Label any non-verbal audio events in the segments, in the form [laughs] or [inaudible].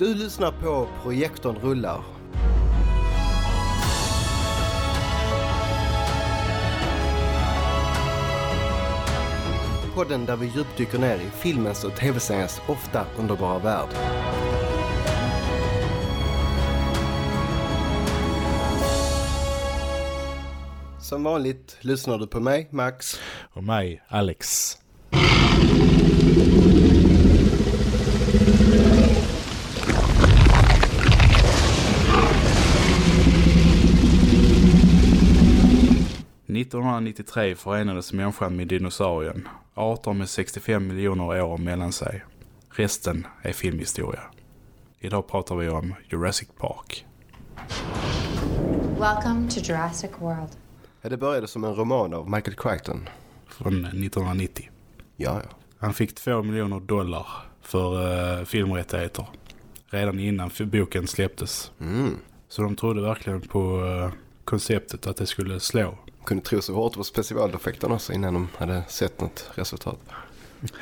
Du lyssnar på Projektorn rullar. Podden där vi djupdyker ner i filmens och tv-seriens ofta underbara värld. Som vanligt lyssnar du på mig, Max. Och mig, Alex. –1993 förenades människan med dinosaurien. Arter med 65 miljoner år mellan sig. Resten är filmhistoria. Idag pratar vi om Jurassic Park. Welcome to Jurassic World. Ja, Det började som en roman av Michael Crichton. Från 1990. Ja, ja. Han fick 2 miljoner dollar för uh, filmrättigheter. Redan innan boken släpptes. Mm. Så de trodde verkligen på uh, konceptet att det skulle slå. Kunde tro så hårt på specialeffekterna också innan de hade sett något resultat.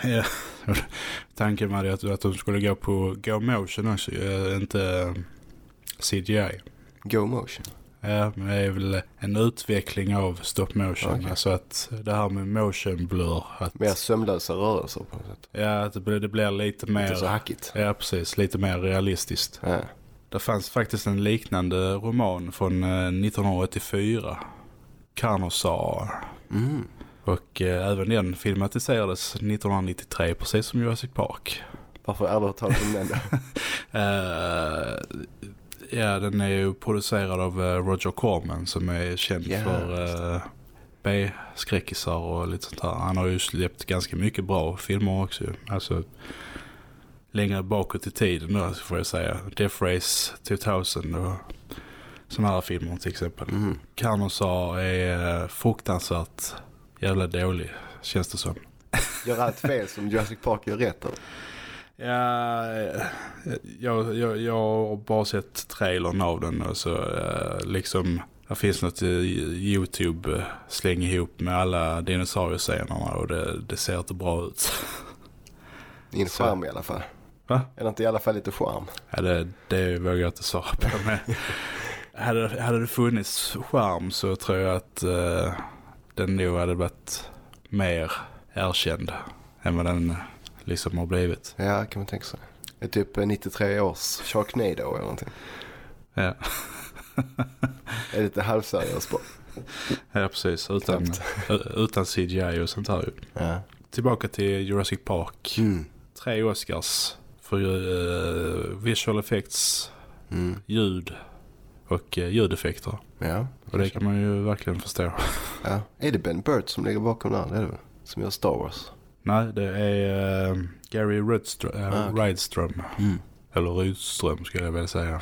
Ja. Tanken var att, att de skulle gå på Go Motion också, uh, inte CGI. Go motion. Ja, men det är väl en utveckling av stop motion. Okej. Alltså att det här med motion blur. Att, Mer sömlösa rörelser på något sätt. ja, att det blir, det blir lite mer... Inte så hackigt. Ja, precis. Lite mer realistiskt. Ja. Det fanns faktiskt en liknande roman från eh, 1984. Carnosaur. Mm. Och eh, även den filmatiserades 1993, precis som Jurassic Park. Varför aldrig hört talas om den? [laughs] Eh, ja, den är ju producerad av eh, Roger Corman som är känd Ja, för uh, B-skräckisar och lite sånt här. Han har ju släppt ganska mycket bra filmer också. Alltså längre bakåt i tiden då får jag säga. Death Race 2000 och sådana här filmer till exempel. Mm. Carnosaur är uh, fruktansvärt jävla dålig känns det som. [laughs] Gör allt fel som Jurassic Park gör rätt. Eller? Ja, eh, jag, jag, jag har bara sett trailern av den och så eh, liksom det finns något eh, Youtube eh, släng ihop med alla dinosauriescenerna och det, det ser inte bra ut. [laughs] I en Så. skärm i alla fall. Va? Är det inte i alla fall lite charm? Ja, det, det vågar jag inte svara på. Men [laughs] hade, hade det funnits skärm så tror jag att eh, den nog hade varit mer erkänd än vad den eh, liksom har blivit. Ja, kan man tänka sig. Det är typ eh, 93 års Sharknado eller någonting. Ja, [laughs] Är lite halvseriös bara. ja precis. Utan, utan CGI och sånt här. Ja. Tillbaka till Jurassic Park. Mm. Tre Oscars för uh, visual effects, Mm. ljud och uh, ljudeffekter. Ja. Och det kan man ju verkligen förstå. ja. Är det Ben Burt som ligger bakom där? Det är det väl? Som gör Star Wars. Nej, det är uh, Gary Rydström, uh, Ah, okej. Rydström. Mm. Eller Rydström skulle jag vilja säga.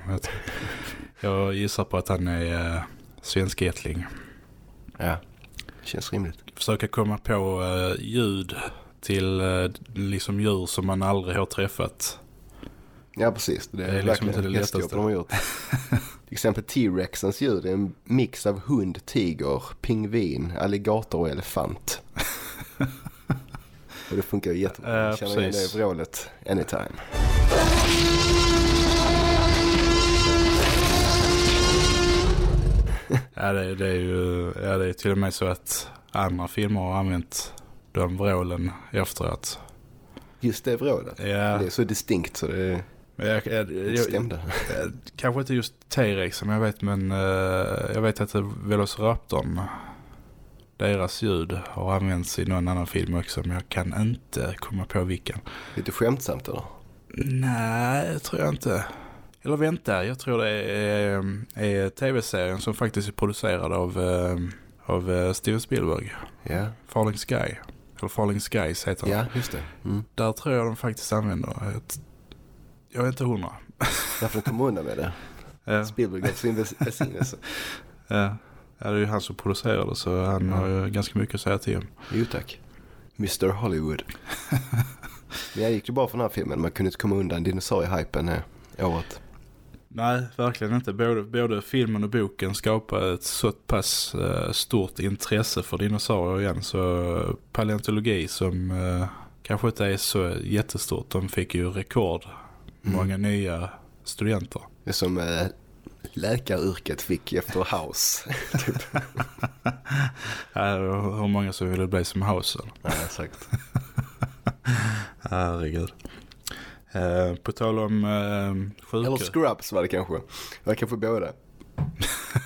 Jag, [laughs] gissar på att han är uh, svenskättling. Ja. Känns rimligt. Försöka komma på uh, ljud till uh, liksom djur som man aldrig har träffat. Ja, precis. Det är, Det är liksom inte det lättaste. de har gjort. [laughs] Till exempel T-Rexens ljud är en mix av hund, tiger, pingvin, alligator och elefant. [laughs] och det funkar ju jättebra. Ja, Jag känner igen det vrålet anytime. [laughs] Ja, det, det är ju ja, det är till och med så att andra filmer har använt de vrålen efteråt. Just det vrålet. Ja, Det är så distinkt så det jag, jag, jag, jag, kanske inte just T-Rex som jag vet, men eh, jag vet att Velociraptorn, deras ljud har använts i någon annan film också, men jag kan inte komma på vilken. Lite skämtsamt eller? Nej, det tror jag inte. Eller vänta, jag tror det är, är tv-serien som faktiskt är producerad av, eh, av eh, Steven Spielberg. Ja, Falling Sky. Eller Falling Skies heter den. ja just det. Mm. Där tror jag de faktiskt använder. Jag, jag är inte hundra. Därför kom undan med det. [laughs] Ja, Spielberg gav sin välsignelse. ja. ja, det är ju han som producerar det så han har ju ganska mycket att säga till om. Jo tack. Mr Hollywood. [laughs] Men jag gick ju bara för den här filmen. Man kunde inte komma undan dinosauriehypen eh, året. Nej, verkligen inte. Både, både filmen och boken skapar ett så pass eh, stort intresse för dinosaurier igen. Så paleontologi som eh, kanske inte är så jättestort. De fick ju rekord. Mm. Många nya studenter. Det är som eh, läkaryrket fick efter House. [laughs] typ. [laughs] Ja, hur många som ville bli som House? eller? Ja, exakt. [laughs] Herregud. Eh, på tal om eh, Eller sjukhus. Scrubs var det kanske. Det var kanske båda.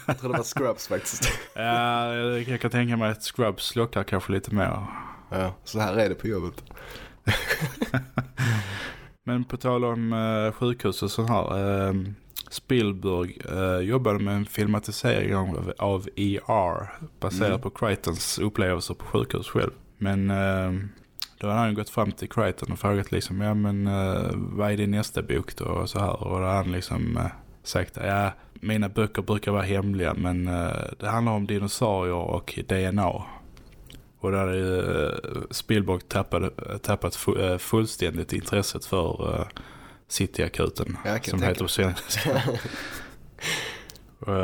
Jag tror det var Scrubs faktiskt. Ja, jag, jag kan tänka mig att Scrubs lockar kanske lite mer. Ja, så här är det på jobbet. Men på tal om eh, sjukhus och så här. Eh, Spielberg eh, jobbade med en filmatisering av, av ER baserad Mm. på Crichtons upplevelser på sjukhus själv. Men eh, då hade han gått fram till Crichton och frågat liksom, ja men eh, vad är din nästa bok då? Och så här. Och då hade han liksom eh, sagt, ja mina böcker brukar vara hemliga men eh, det handlar om dinosaurier och DNA. Och där hade eh, Spielberg tappat fu- eh, fullständigt intresset för uh, Cityakuten. Ja, Som heter på svenska. [laughs] och,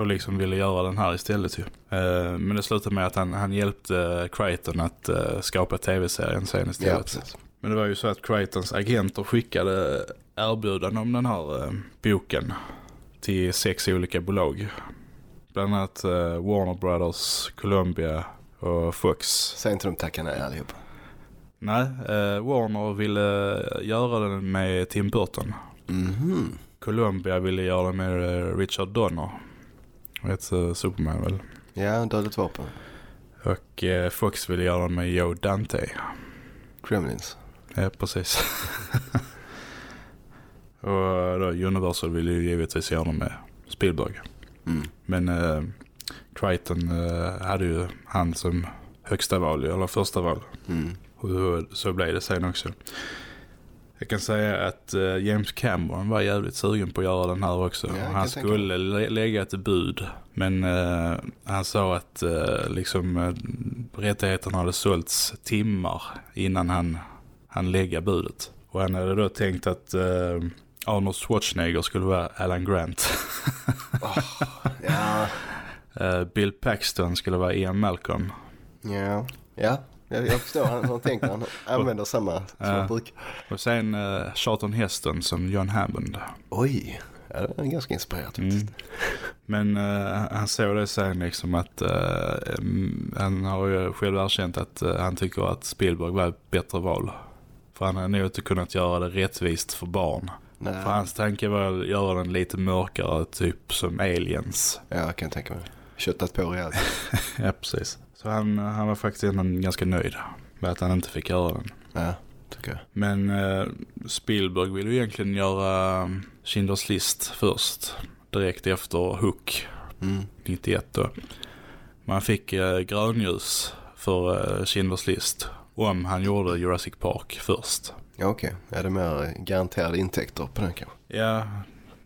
eh, liksom ville göra den här istället ju. Eh, men det slutade med att han, han hjälpte Crichton att eh, skapa tv-serien sen Ja, istället. precis. Men det var ju så att Crichtons agenter skickade erbjudanden om den här eh, boken till sex olika bolag. Bland annat eh, Warner Brothers, Columbia och Fox. Säg inte de tackar nej allihop. Nej, eh, Warner ville eh, göra den med Tim Burton. Mhm. Columbia ville göra den med eh, Richard Donner. Vet uh, Superman väl? Ja, dödligt vapen. Och eh, Fox ville göra den med Joe Dante. Gremlins. Ja, precis. [laughs] och då Universal ville ju givetvis göra den med Spielberg. Mm. Men eh, Crichton eh, hade ju han som högsta val, eller första val. Mm. Och så blev det sen också. Jag kan säga att eh, James Cameron var jävligt sugen på att göra den här också. Ja, han skulle lä- lägga ett bud. Men eh, han sa att eh, liksom, rättigheterna hade sålts timmar innan han, han lägga budet. Och han hade då tänkt att eh, Arnold Schwarzenegger skulle vara Alan Grant. Ja, Eh, Bill Paxton skulle vara Ian Malcolm. ja, ja. Jag, jag förstår han, han tänker. Han [laughs] använder samma som han brukar. Och sen eh, Charlton Heston som John Hammond. Oj, ja, det är ganska inspirerat Mm. Men eh, han såg det sen liksom att eh, mm, han har ju själv erkänt att eh, han tycker att Spielberg var ett bättre val. För han hade nog inte kunnat göra det rättvist för barn. Nej, För hans tanke var att göra den lite mörkare, typ som aliens. ja, jag kan tänka mig. Köttat på rejält. [laughs] ja, precis. Så han, han var faktiskt ganska nöjd med att han inte fick göra den. Ja, tycker jag. Men eh, Spielberg ville ju egentligen göra um, Schindler's list först. Direkt efter Hook. Mm. 91 då. Man fick eh, grönljus för eh, Schindler's list om han gjorde Jurassic Park först. Ja, okej. Är det mer garanterade intäkter på den kanske? Ja,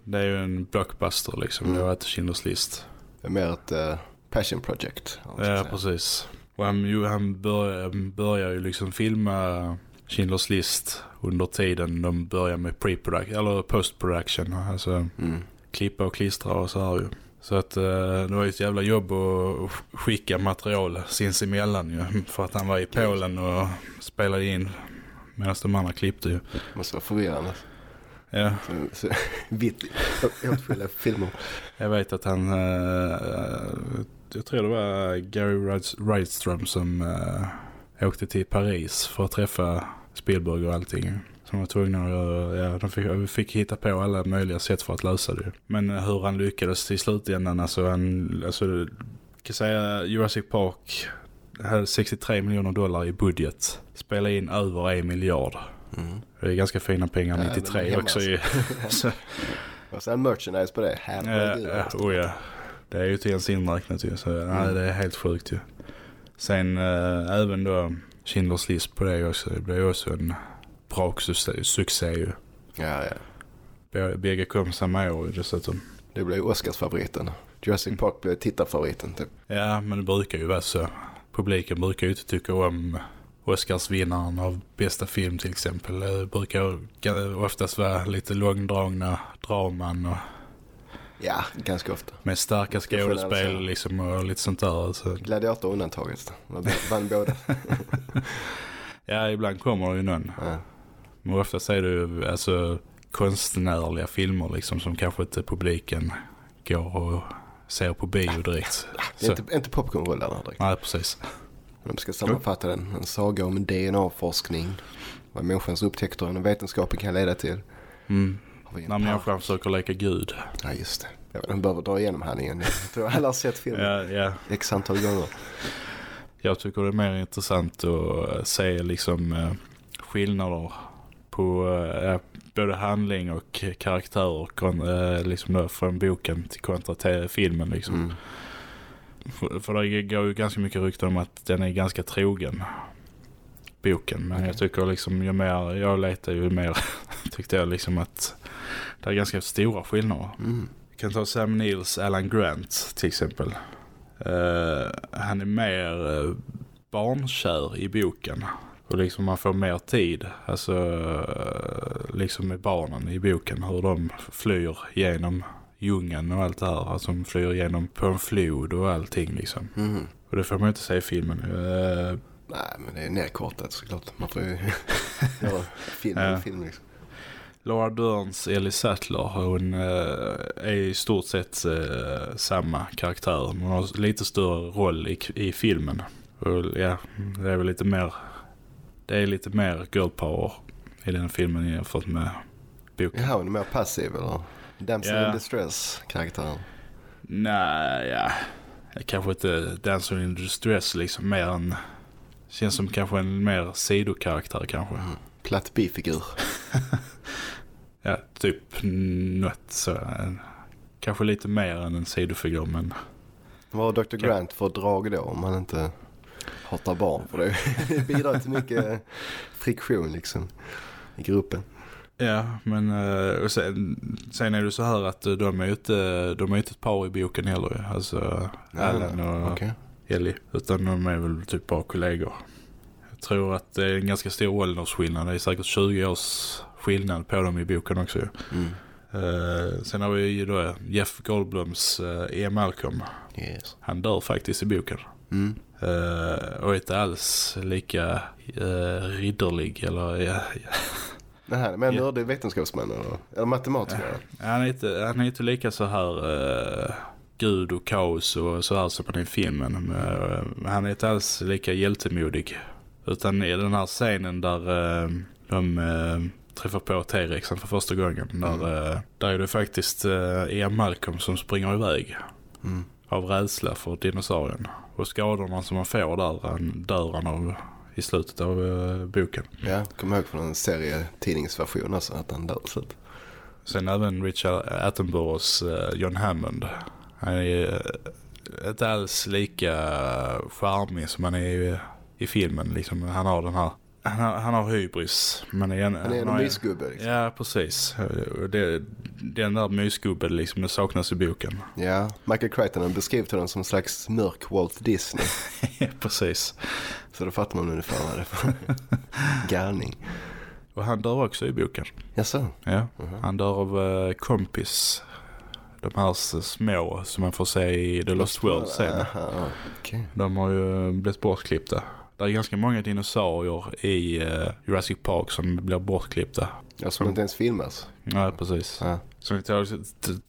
det är ju en blockbuster liksom. Mm. Det var ett Schindler's list. Det är mer ett eh, passion project. Ja, precis. Och han, han börjar, börjar ju liksom filma Schindler's list under tiden de börjar med pre-production, eller post-production. Alltså Mm. klippa och klistra och så här ju. Så att eh, det var ju ett jävla jobb att skicka material sinsemellan ju. För att han var i Polen och spelade in medan de andra klippte ju. Måste vara förvirrande. Ja, Så, så, [laughs] vitt, åtskilliga filmer. jag vet att han, eh, jag tror det var Gary Ryd- Rydström som eh, åkte till Paris för att träffa Spielberg och allting. Som var tvungna att ja, de fick, fick hitta på alla möjliga sätt för att lösa det. Men hur han lyckades till slutändan, alltså han, alltså, jag kan säga Jurassic Park hade 63 miljoner dollar i budget. Spelade in över en miljard. Mm. Det är ganska fina pengar, Ja, 93 de är hemma också. ju. [laughs] Så, Och sen merchandise på det. Herregud. ja, oh ja. Det är ju till ens inräknat ju. Så nej, Mm. det är helt sjukt ju. Sen äh, även då Schindler's list på det också. Det blev också en bra succé, ju. Ja, ja. Bä- Bägge kom samma år dessutom. Det blev Oscarsfavoriten. Jurassic Park blev tittarfavoriten typ. Ja, men det brukar ju vara så. Publiken brukar ju inte tycka om Oscarsvinnaren av bästa film till exempel. Det brukar oftast vara lite långdragna draman och Ja, ganska ofta. med starka skådespel liksom och lite sånt där. Alltså. Gladiator undantaget. Vann båda. [laughs] Ja, ibland kommer det ju någon. Ja. Men oftast är det ju alltså konstnärliga filmer liksom som kanske inte publiken går och ser på bio direkt. Det är inte, inte popcornrullarna direkt. Nej, precis. Om ska sammanfatta den. En saga om DNA-forskning. Vad människans upptäckter inom vetenskapen kan leda till. Mm. När människan försöker leka gud. Ja, just det. Jag vet, de behöver dra igenom här igen. Jag tror alla har sett filmen Ja, ja. x antal gånger. Jag tycker det är mer intressant att se liksom eh, skillnader på eh, både handling och karaktärer kon, eh, liksom då, från boken till kontra till filmen liksom. Mm. För, det går ju ganska mycket rykten om att den är ganska trogen boken. Men Okej. jag tycker liksom ju mer jag letar ju mer [laughs] tyckte jag liksom att det är ganska stora skillnader. Mm. Vi kan ta Sam Neils Alan Grant till exempel. Eh, han är mer uh, barnkär i boken. Och liksom man får mer tid. Alltså eh, liksom med barnen i boken. Hur de flyr genom djungeln och allt det här. Alltså de flyr genom på en flod och allting liksom. Mm. Och det får man ju inte se i filmen. Eh, Nej, men det är nedkortat såklart. Man får ju [laughs] göra [laughs] film Ja. film liksom. Laura Derns Ellie Sattler hon eh, är i stort sett eh, samma karaktär. Hon har lite större roll i, i filmen. Och, ja, det är väl lite mer det är lite mer girl power i den filmen jämfört med boken. Jaha, hon är mer passiv eller? Damsel Ja. in distress karaktären. Nej, ja. Kanske inte Dancer in Distress liksom mer än känns som kanske en mer sidokaraktär kanske. Platt bifigur. [laughs] Ja, typ något så. Kanske lite mer än en sidofigur men Vad har Dr. Grant för drag då om han inte hatar barn? För det det [laughs] bidrar till mycket friktion liksom i gruppen. Ja, men eh, och sen, sen är det så här att eh, de är ju inte, de är inte ett par i boken heller. Alltså Alan och Okej. Ellie. Utan de är väl typ bara kollegor. Jag tror att det är en ganska stor åldersskillnad. Det är säkert 20 års skillnad på dem i boken också. Mm. Eh, sen har vi ju då Jeff Goldblums uh, E. Malcolm. Yes. Han dör faktiskt i boken. Mm. Eh, och är inte alls lika uh, ridderlig eller ja, Det här är mer Ja. nördig vetenskapsman eller, eller matematiker. Han är inte, han är inte lika så här uh, gud och kaos och så här som är i filmen. Men, eh, han är inte alls lika hjältemodig. Utan i den här scenen där eh, de eh, träffar på T-rexen för första gången. Där, eh, där är det faktiskt uh, Ian Malcolm som springer iväg Mm. av rädsla för dinosaurien. Och skadorna som man får där han dör han av i slutet av eh, boken. Ja, kom ihåg från en serietidningsversion alltså att han dör slutet. Sen även Richard Attenboroughs uh, John Hammond. Han är uh, inte alls lika charmig som han är i, i filmen. Liksom, han har den här han har, han har hybris. Men igen, Han är en mysgubbe liksom. Ja, precis. Det, den där mysgubben liksom, det saknas i boken. Ja, Michael Crichton har beskrivit honom som en slags mörk Walt Disney. [laughs] Ja, precis. Så då fattar man ungefär vad det är för [laughs] galning. Och han dör också i boken. Jaså? Ja, Mhm. han dör av uh, kompis. De här små som man får se i The Lost World sen. Aha, okej. De har ju blivit bortklippta. Det är ganska många dinosaurier i uh, Jurassic Park som blir bortklippta. Ja, som inte ens filmas. Ja, precis. Ja. Så vi tar,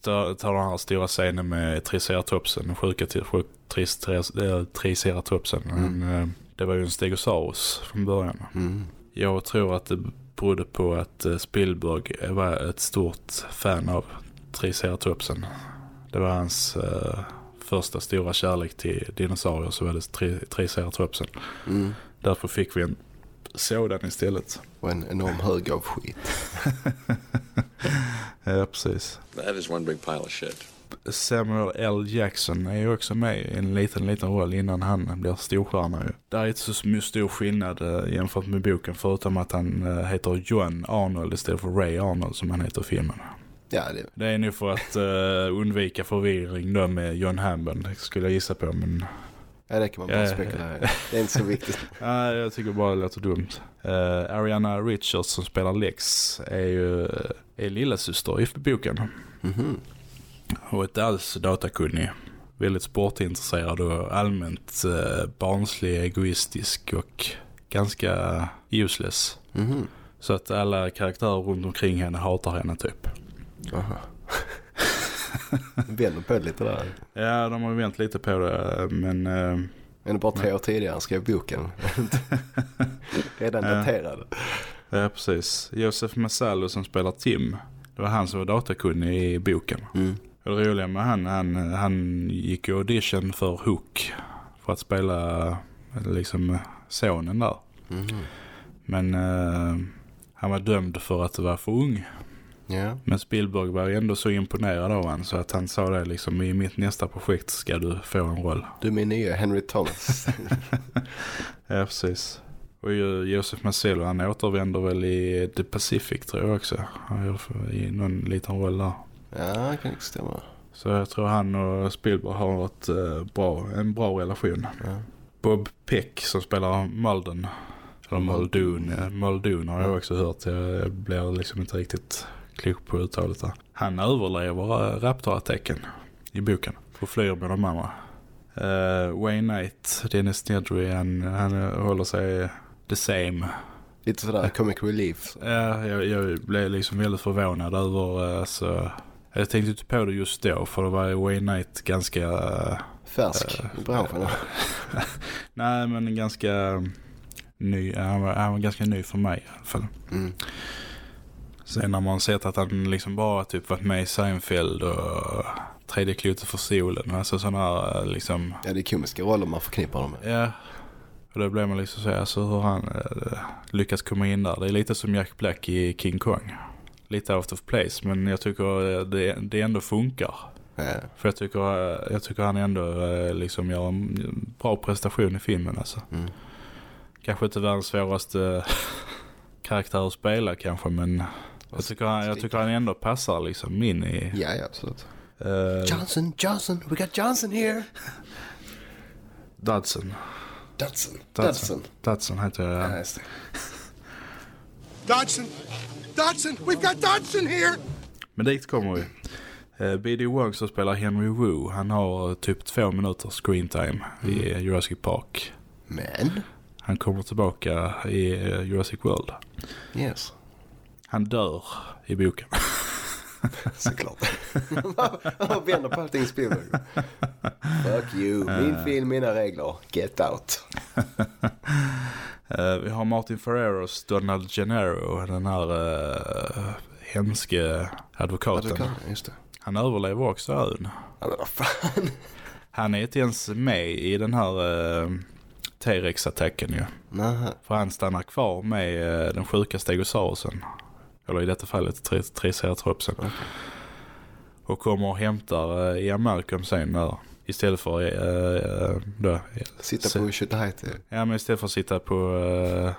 tar, tar den här stora scenen med Triceratopsen, den sjuka till sjuk, tris, tris, eh, Triceratopsen. Mm. Men, eh, det var ju en Stegosaurus från början. Mm. Jag tror att det berodde på att Spielberg var ett stort fan av Triceratopsen. Det var hans eh, första stora kärlek till dinosaurier så var det tri Triceratopsen. Mm. Därför fick vi en sådan istället. Och en enorm hög av skit. [laughs] Ja, precis. That is one big pile of shit. Samuel L. Jackson är ju också med i en liten, liten roll innan han blir storstjärna ju. Det är inte så stor skillnad eh, jämfört med boken förutom att han eh, heter John Arnold istället för Ray Arnold som han heter i filmen. Ja, det, Det är nog för att eh, undvika förvirring då med John Hammond skulle jag gissa på men ja, det kan man bara Ja, spekulera i. Det är inte så viktigt. [laughs] nej, jag tycker bara det låter dumt. Eh, Ariana Richards som spelar Lex är ju är lillasyster i boken. Mhm. Och inte alls datakunnig. Väldigt sportintresserad och allmänt eh, barnslig, egoistisk och ganska useless. Mhm. Så att alla karaktärer runt omkring henne hatar henne typ. Aha. [laughs] Vänder på det lite där. Ja, de har ju vänt lite på det, men... eh, Men bara tre år tidigare han skrev boken. [laughs] Redan daterad. Ja, precis. Josef Masallo som spelar Tim. Det var han som var datakunnig i boken. Mm. Det roliga med han, han, han gick ju audition för Hook. För att spela liksom sonen där. Mm. Men eh, han var dömd för att vara för ung. Ja. Men Spielberg var ju ändå så imponerad av han så att han sa det liksom i mitt nästa projekt ska du få en roll. Du är min nya Henry Thomas. [laughs] Ja, precis. Och Josef Marcello han återvänder väl i The Pacific tror jag också. Han gör i någon liten roll där. ja, det kan inte stämma. Så jag tror han och Spielberg har ett, eh, bra, en bra relation. Ja. Bob Peck som spelar Malden. Eller Muldoon. Muldoon har jag också hört. Jag blir liksom inte riktigt klok på uttalet där. Han överlever äh, Raptor-attacken i boken. Och flyr med de andra. Uh, Wayne Knight, Dennis Nedry, han, han eh, håller sig the same. Lite sådär comic relief. Ja, jag, jag blev liksom väldigt förvånad över, uh, så jag tänkte inte på det just då för det var Wayne Knight ganska, eh, Färsk i branschen. [laughs] nej men ganska ny, han var, han var ganska ny för mig i alla fall. Mm. Sen när man sett att han liksom bara typ varit med i Seinfeld och Tredje klotet för solen, alltså sådana här eh, liksom, Ja, det är komiska roller man förknippar dem med. ja. Och då blev man liksom så alltså hur han eh, lyckats komma in där. Det är lite som Jack Black i King Kong. Lite out of place, men jag tycker eh, det, det ändå funkar. Ja. För jag tycker, jag tycker han ändå liksom gör en bra prestation i filmen alltså. Mm. Kanske inte världens svåraste [laughs] karaktär att spela kanske, men jag tycker, han, jag tycker han ändå passar liksom in i... Ja, ja, absolut. Uh, Johnson, Johnson, we got Johnson here. Dudson. Dudson, Dudson. Dudson. Heter jag. Ja, just det. Dodson! Dodson! We've got Dodson here! Men dit kommer vi. Uh, B.D. Wong som spelar Henry Wu, han har typ två minuter screen time i Mm. Jurassic Park. Men, Han kommer tillbaka i eh, Jurassic World. yes. Han dör i boken. [laughs] Såklart. [laughs] Han vänder på allting Spielberg. Fuck you, min film, mina regler. Get out. [laughs] Eh, vi har Martin Ferreros Donald Gennaro, den här uh, hemske advokaten. Det. Han överlever också ön. Men vad fan. Han är inte ens med i den här uh, T-Rex-attacken ju. Nähä. För han stannar kvar med uh, den sjuka stegosaurusen. Eller i detta fallet tri- triceratopsen. Okej. Och kommer och hämtar uh, i Malcolm sen där. Istället för uh, då, Sitta på Tjotahejti. Ja men istället för att sitta på uh,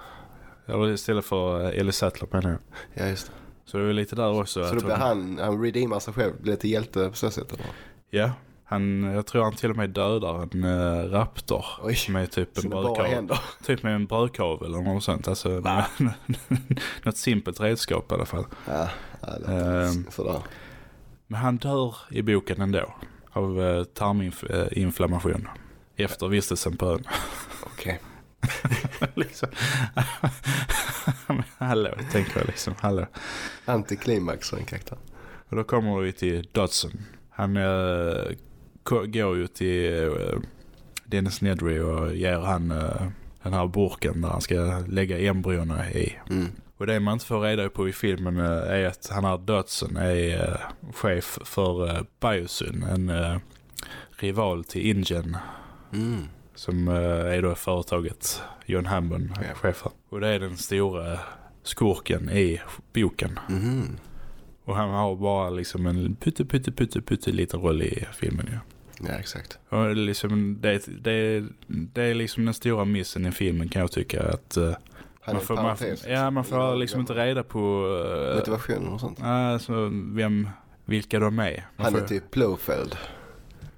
eller istället för uh, Ellie Sattler menar jag. Ja, just det. Så det är lite där också. Så då blir hon- han, han redeemar sig själv, blir till hjälte på så sätt eller? Ja, han, jag tror han till och med dödar en uh, raptor. Oj, Med typ en brödkavel. Typ med en brödkavel eller något sånt. Alltså, [laughs] något simpelt redskap i alla fall. Ja, ja inte sådär. Men han dör i boken ändå. Av uh, tarminflammation. Efter vistelsen på ön. Okej. [laughs] liksom. [laughs] Hallå, tänker jag liksom. Hallå. Antiklimax för en karaktär. Och då kommer vi till Dodson. Han eh, ko- går ju till eh, Dennis Nedry och ger han eh, den här burken där han ska lägga embryona i. Mm. Och det man inte får reda på i filmen eh, är att han här Dodson är chef för Biosyn, en rival till Ingen Mm. som är då företaget John Hammond är Ja. chef för. Och det är den stora skurken i boken. Mhm. Och han har bara liksom en pytte pytte pytte pytte liten roll i filmen ju. Ja, exakt. Och det är liksom, det, det, det är liksom den stora missen i filmen kan jag tycka att uh, är man får, man, ja, man får liksom inte reda på uh, Motivationen och sånt. alltså, vem, vilka de är. Man Han är får, typ Blowfeld.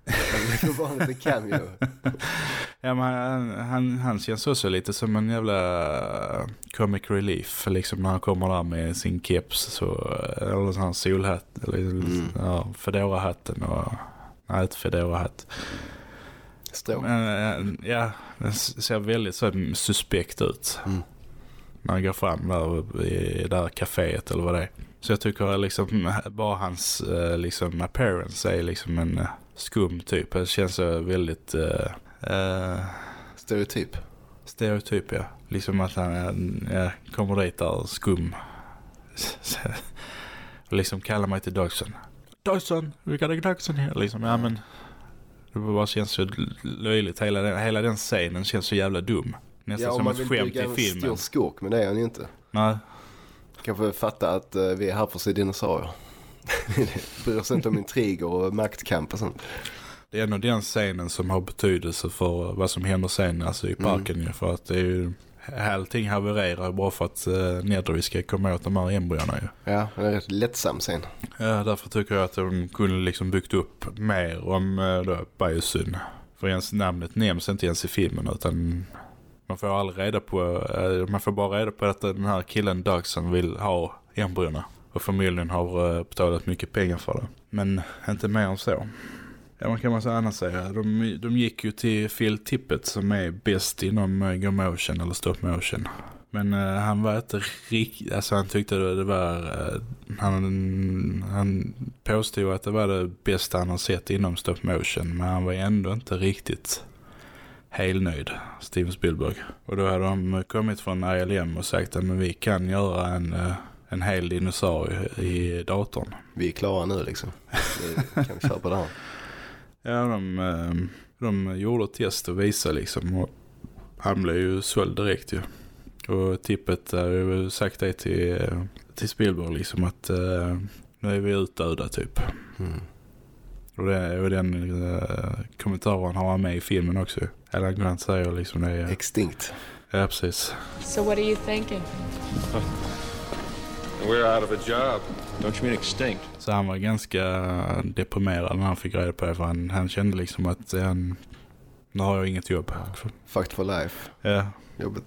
Han [laughs] får bara en liten cameo. ja, men han, han, han känns också lite som en jävla comic relief liksom när han kommer där med sin keps så, eller här solhatt eller Mm. ja, fedora-hatten och nej inte fedora-hatt Strå. Men, eh, ja, den ser väldigt så suspekt ut. Mm. när han går fram där i det där kaféet eller vad det är. Så jag tycker liksom bara hans eh, liksom appearance är liksom en eh, skum typ. Det känns så väldigt eh, Stereotyp. stereotyp ja. Liksom att han ja, kommer dit där skum. [laughs] Liksom kallar mig till Dodson. Got a Dodson here. Liksom, ja men. Det bara känns så löjligt. Hela den, hela den scenen känns så jävla dum. Nästan Ja, om som man ett vill skämt bygga i en filmen. stor skåk, men det är han ju inte. Nej, Kanske fatta att eh, vi är här för att se dinosaurier. [laughs] Bryr oss inte om intriger och maktkamp och sånt. det är ändå den scenen som har betydelse för vad som händer sen alltså i parken ju. För att det är ju, allting havererar bara för att uh, Nedry ska komma åt de här embryona ju. Ja, det är rätt lättsam scen. Ja, därför tycker jag att de kunde liksom byggt upp mer om uh, då Biosyn. För ens namnet nämns inte ens i filmen utan man får aldrig reda på, eh, man får bara reda på att den här killen Dugson vill ha embryona. Och familjen har eh, betalat mycket pengar för det. Men inte mer än så. Ja, vad kan man annars säga? De, de gick ju till Phil Tippett som är bäst inom uh, go motion eller stop motion. Men eh, han var inte riktigt, alltså han tyckte det, det var, eh, han, han påstod att det var det bästa han har sett inom stop motion. Men han var ändå inte riktigt helnöjd, Steven Spielberg. Och då hade de kommit från ILM och sagt att men vi kan göra en, eh, en hel dinosaurie i datorn. Vi är klara nu liksom. Nu kan vi köra på det här. [laughs] Ja, de, eh, de gjorde ett test och visade liksom. Och han blev ju såld direkt ju. Och tippet har ju sagt det till, eh, till Spielberg liksom att eh, nu är vi utdöda typ. Mm. Och, det, och den eh, kommentaren har han med i filmen också. Alan Grant säger liksom det. Ja, Extinkt. ja precis. So what are you thinking? We're out of a job. Don't you mean extinct? Så han var ganska deprimerad när han fick reda på det. För han, han kände liksom att han, nu har jag inget jobb. Fucked for life. Ja, Jobbet.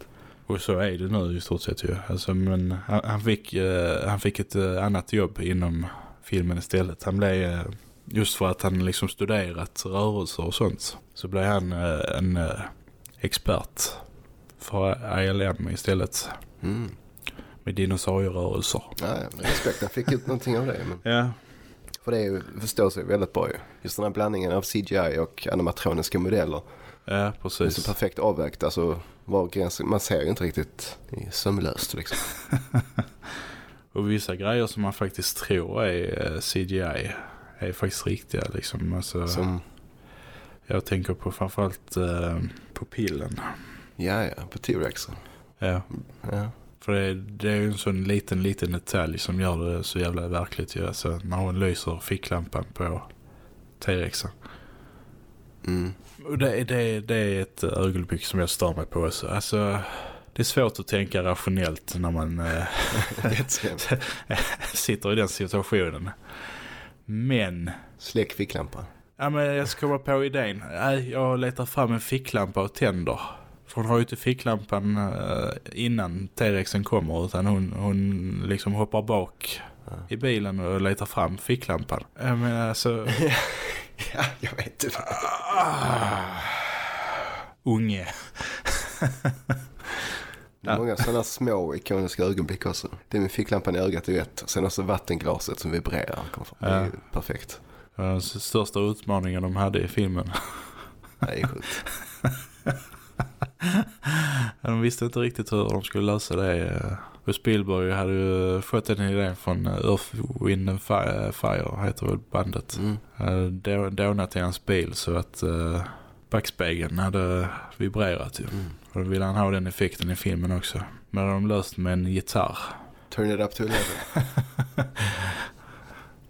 Och så är det nu i stort sett ju. Alltså, men han, han, fick, eh, han fick ett eh, annat jobb inom filmen istället. Han blev, eh, just för att han liksom studerat rörelser och sånt, så blev han eh, en eh, expert för ILM istället. Mm. Med dinosaurierörelser. Ja, respekt. Han fick ut någonting av det. Men... Ja, För det är ju, förstår sig väldigt bra ju. Just den här blandningen av CGI och animatroniska modeller. ja Det är så precis. perfekt avvägt. Alltså, var gränsen, man ser ju inte riktigt sömlöst liksom. [laughs] Och vissa grejer som man faktiskt tror är eh, CGI är faktiskt riktiga liksom. Alltså, Som, Jag tänker på framförallt eh, på pillen. ja ja, på T-Rex. Ja. Ja. För det, det är ju en sån liten, liten detalj som gör det så jävla verkligt ju. Alltså när hon lyser ficklampan på T-rexen. Mm. Det, det, det är ett ögonblick som jag stör mig på också. Alltså, det är svårt att tänka rationellt när man eh, [laughs] [laughs] sitter i den situationen. Men, Släck ficklampan. ja men jag ska komma på idén. Jag letar fram en ficklampa och tänder. För hon har ju inte ficklampan eh, innan T-rexen kommer utan hon, hon liksom hoppar bak i bilen och letar fram ficklampan. Jag menar alltså, [laughs] Ja, jag vet inte. unge. Det är många sådana små ikoniska ögonblick också. Det är med ficklampan i ögat i rätt. Sen också vattenglaset som vibrerar. Det är ju perfekt. Den största utmaningen de hade i filmen. Är sjukt. [laughs] [laughs] De visste inte riktigt hur de skulle lösa det. Och Spielberg hade ju fått den idén från Earth, Wind and Fi- Fire, heter väl bandet. Mm. Då- Donat i hans bil så att uh, backspegeln hade vibrerat ju. Och då ville han ha den effekten i filmen också. Men de löst med en gitarr. Turn it up to eleven. [laughs]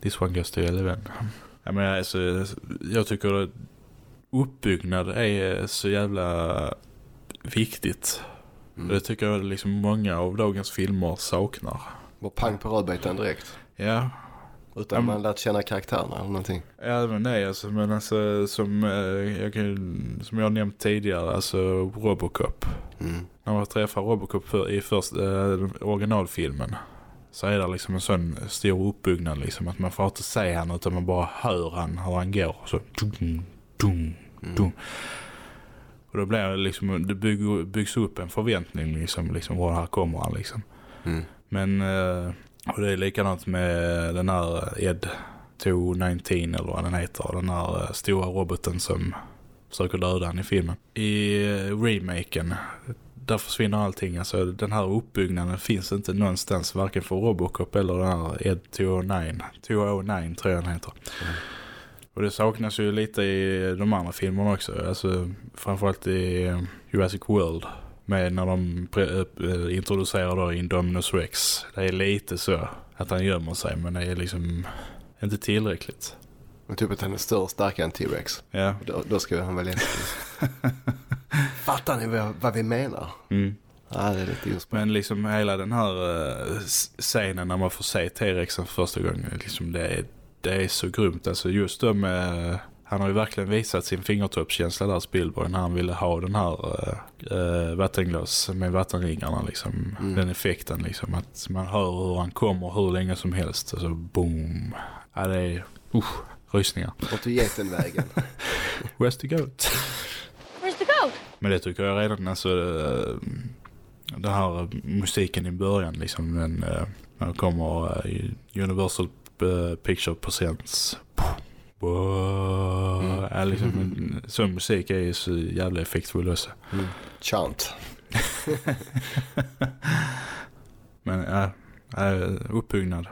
This one goes to eleven. Ja, men alltså, jag tycker att uppbyggnad är så jävla viktigt. Det tycker jag liksom många av dagens filmer saknar. Var pang på rödbetan direkt. Ja, Utan Mm. man lärt känna karaktärerna eller någonting. även det alltså. Men alltså som, eh, jag, kan, som jag nämnt tidigare, alltså Robocop. Mm. När man träffar Robocop för, i först, eh, originalfilmen så är det liksom en sån stor uppbyggnad liksom att man får inte se han utan man bara hör han hur han går. Så dum, dum, dum. Och då blir det liksom, det bygg, byggs upp en förväntning liksom, liksom var här kommer han liksom. Mm. Men, eh, och det är likadant med den här Ed 219 eller vad den heter. Den här eh, stora roboten som försöker döda han i filmen. I eh, remaken, där försvinner allting. Alltså den här uppbyggnaden finns inte någonstans, varken för Robocop eller den här Ed 209. 209 tror jag den heter. Och det saknas ju lite i de andra filmerna också. Alltså framförallt i eh, Jurassic World. Med när de äh, introducerar då Indominus Rex. Det är lite så att han gömmer sig men det är liksom inte tillräckligt. Men typ att han är större och starkare än T-Rex. Ja. Då, då ska han väl inte... [laughs] Fattar ni vad, vad vi menar? Mm. Ja, det är lite just Men liksom hela den här eh, scenen när man får se T-Rexen för första gången. Liksom det, är, det är så grymt. Alltså just då med... Han har ju verkligen visat sin fingertoppskänsla där Spielberg när han ville ha den här äh, vattenglas med vattenringarna liksom. Den effekten liksom. Att man hör hur han kommer hur länge som helst. Alltså boom. Ja det är... Usch, rysningar. Och till getenvägen. [laughs] Where's the goat? Where's the goat? Men det tycker jag redan, alltså eh, den här musiken i början liksom, den, när det kommer i Universal eh, Picture Presents. Wow. Ja, liksom, en- sån musik är ju så jävla effektfull också. Mm. Chant. [laughs] Men ja, ja, uppbyggnad.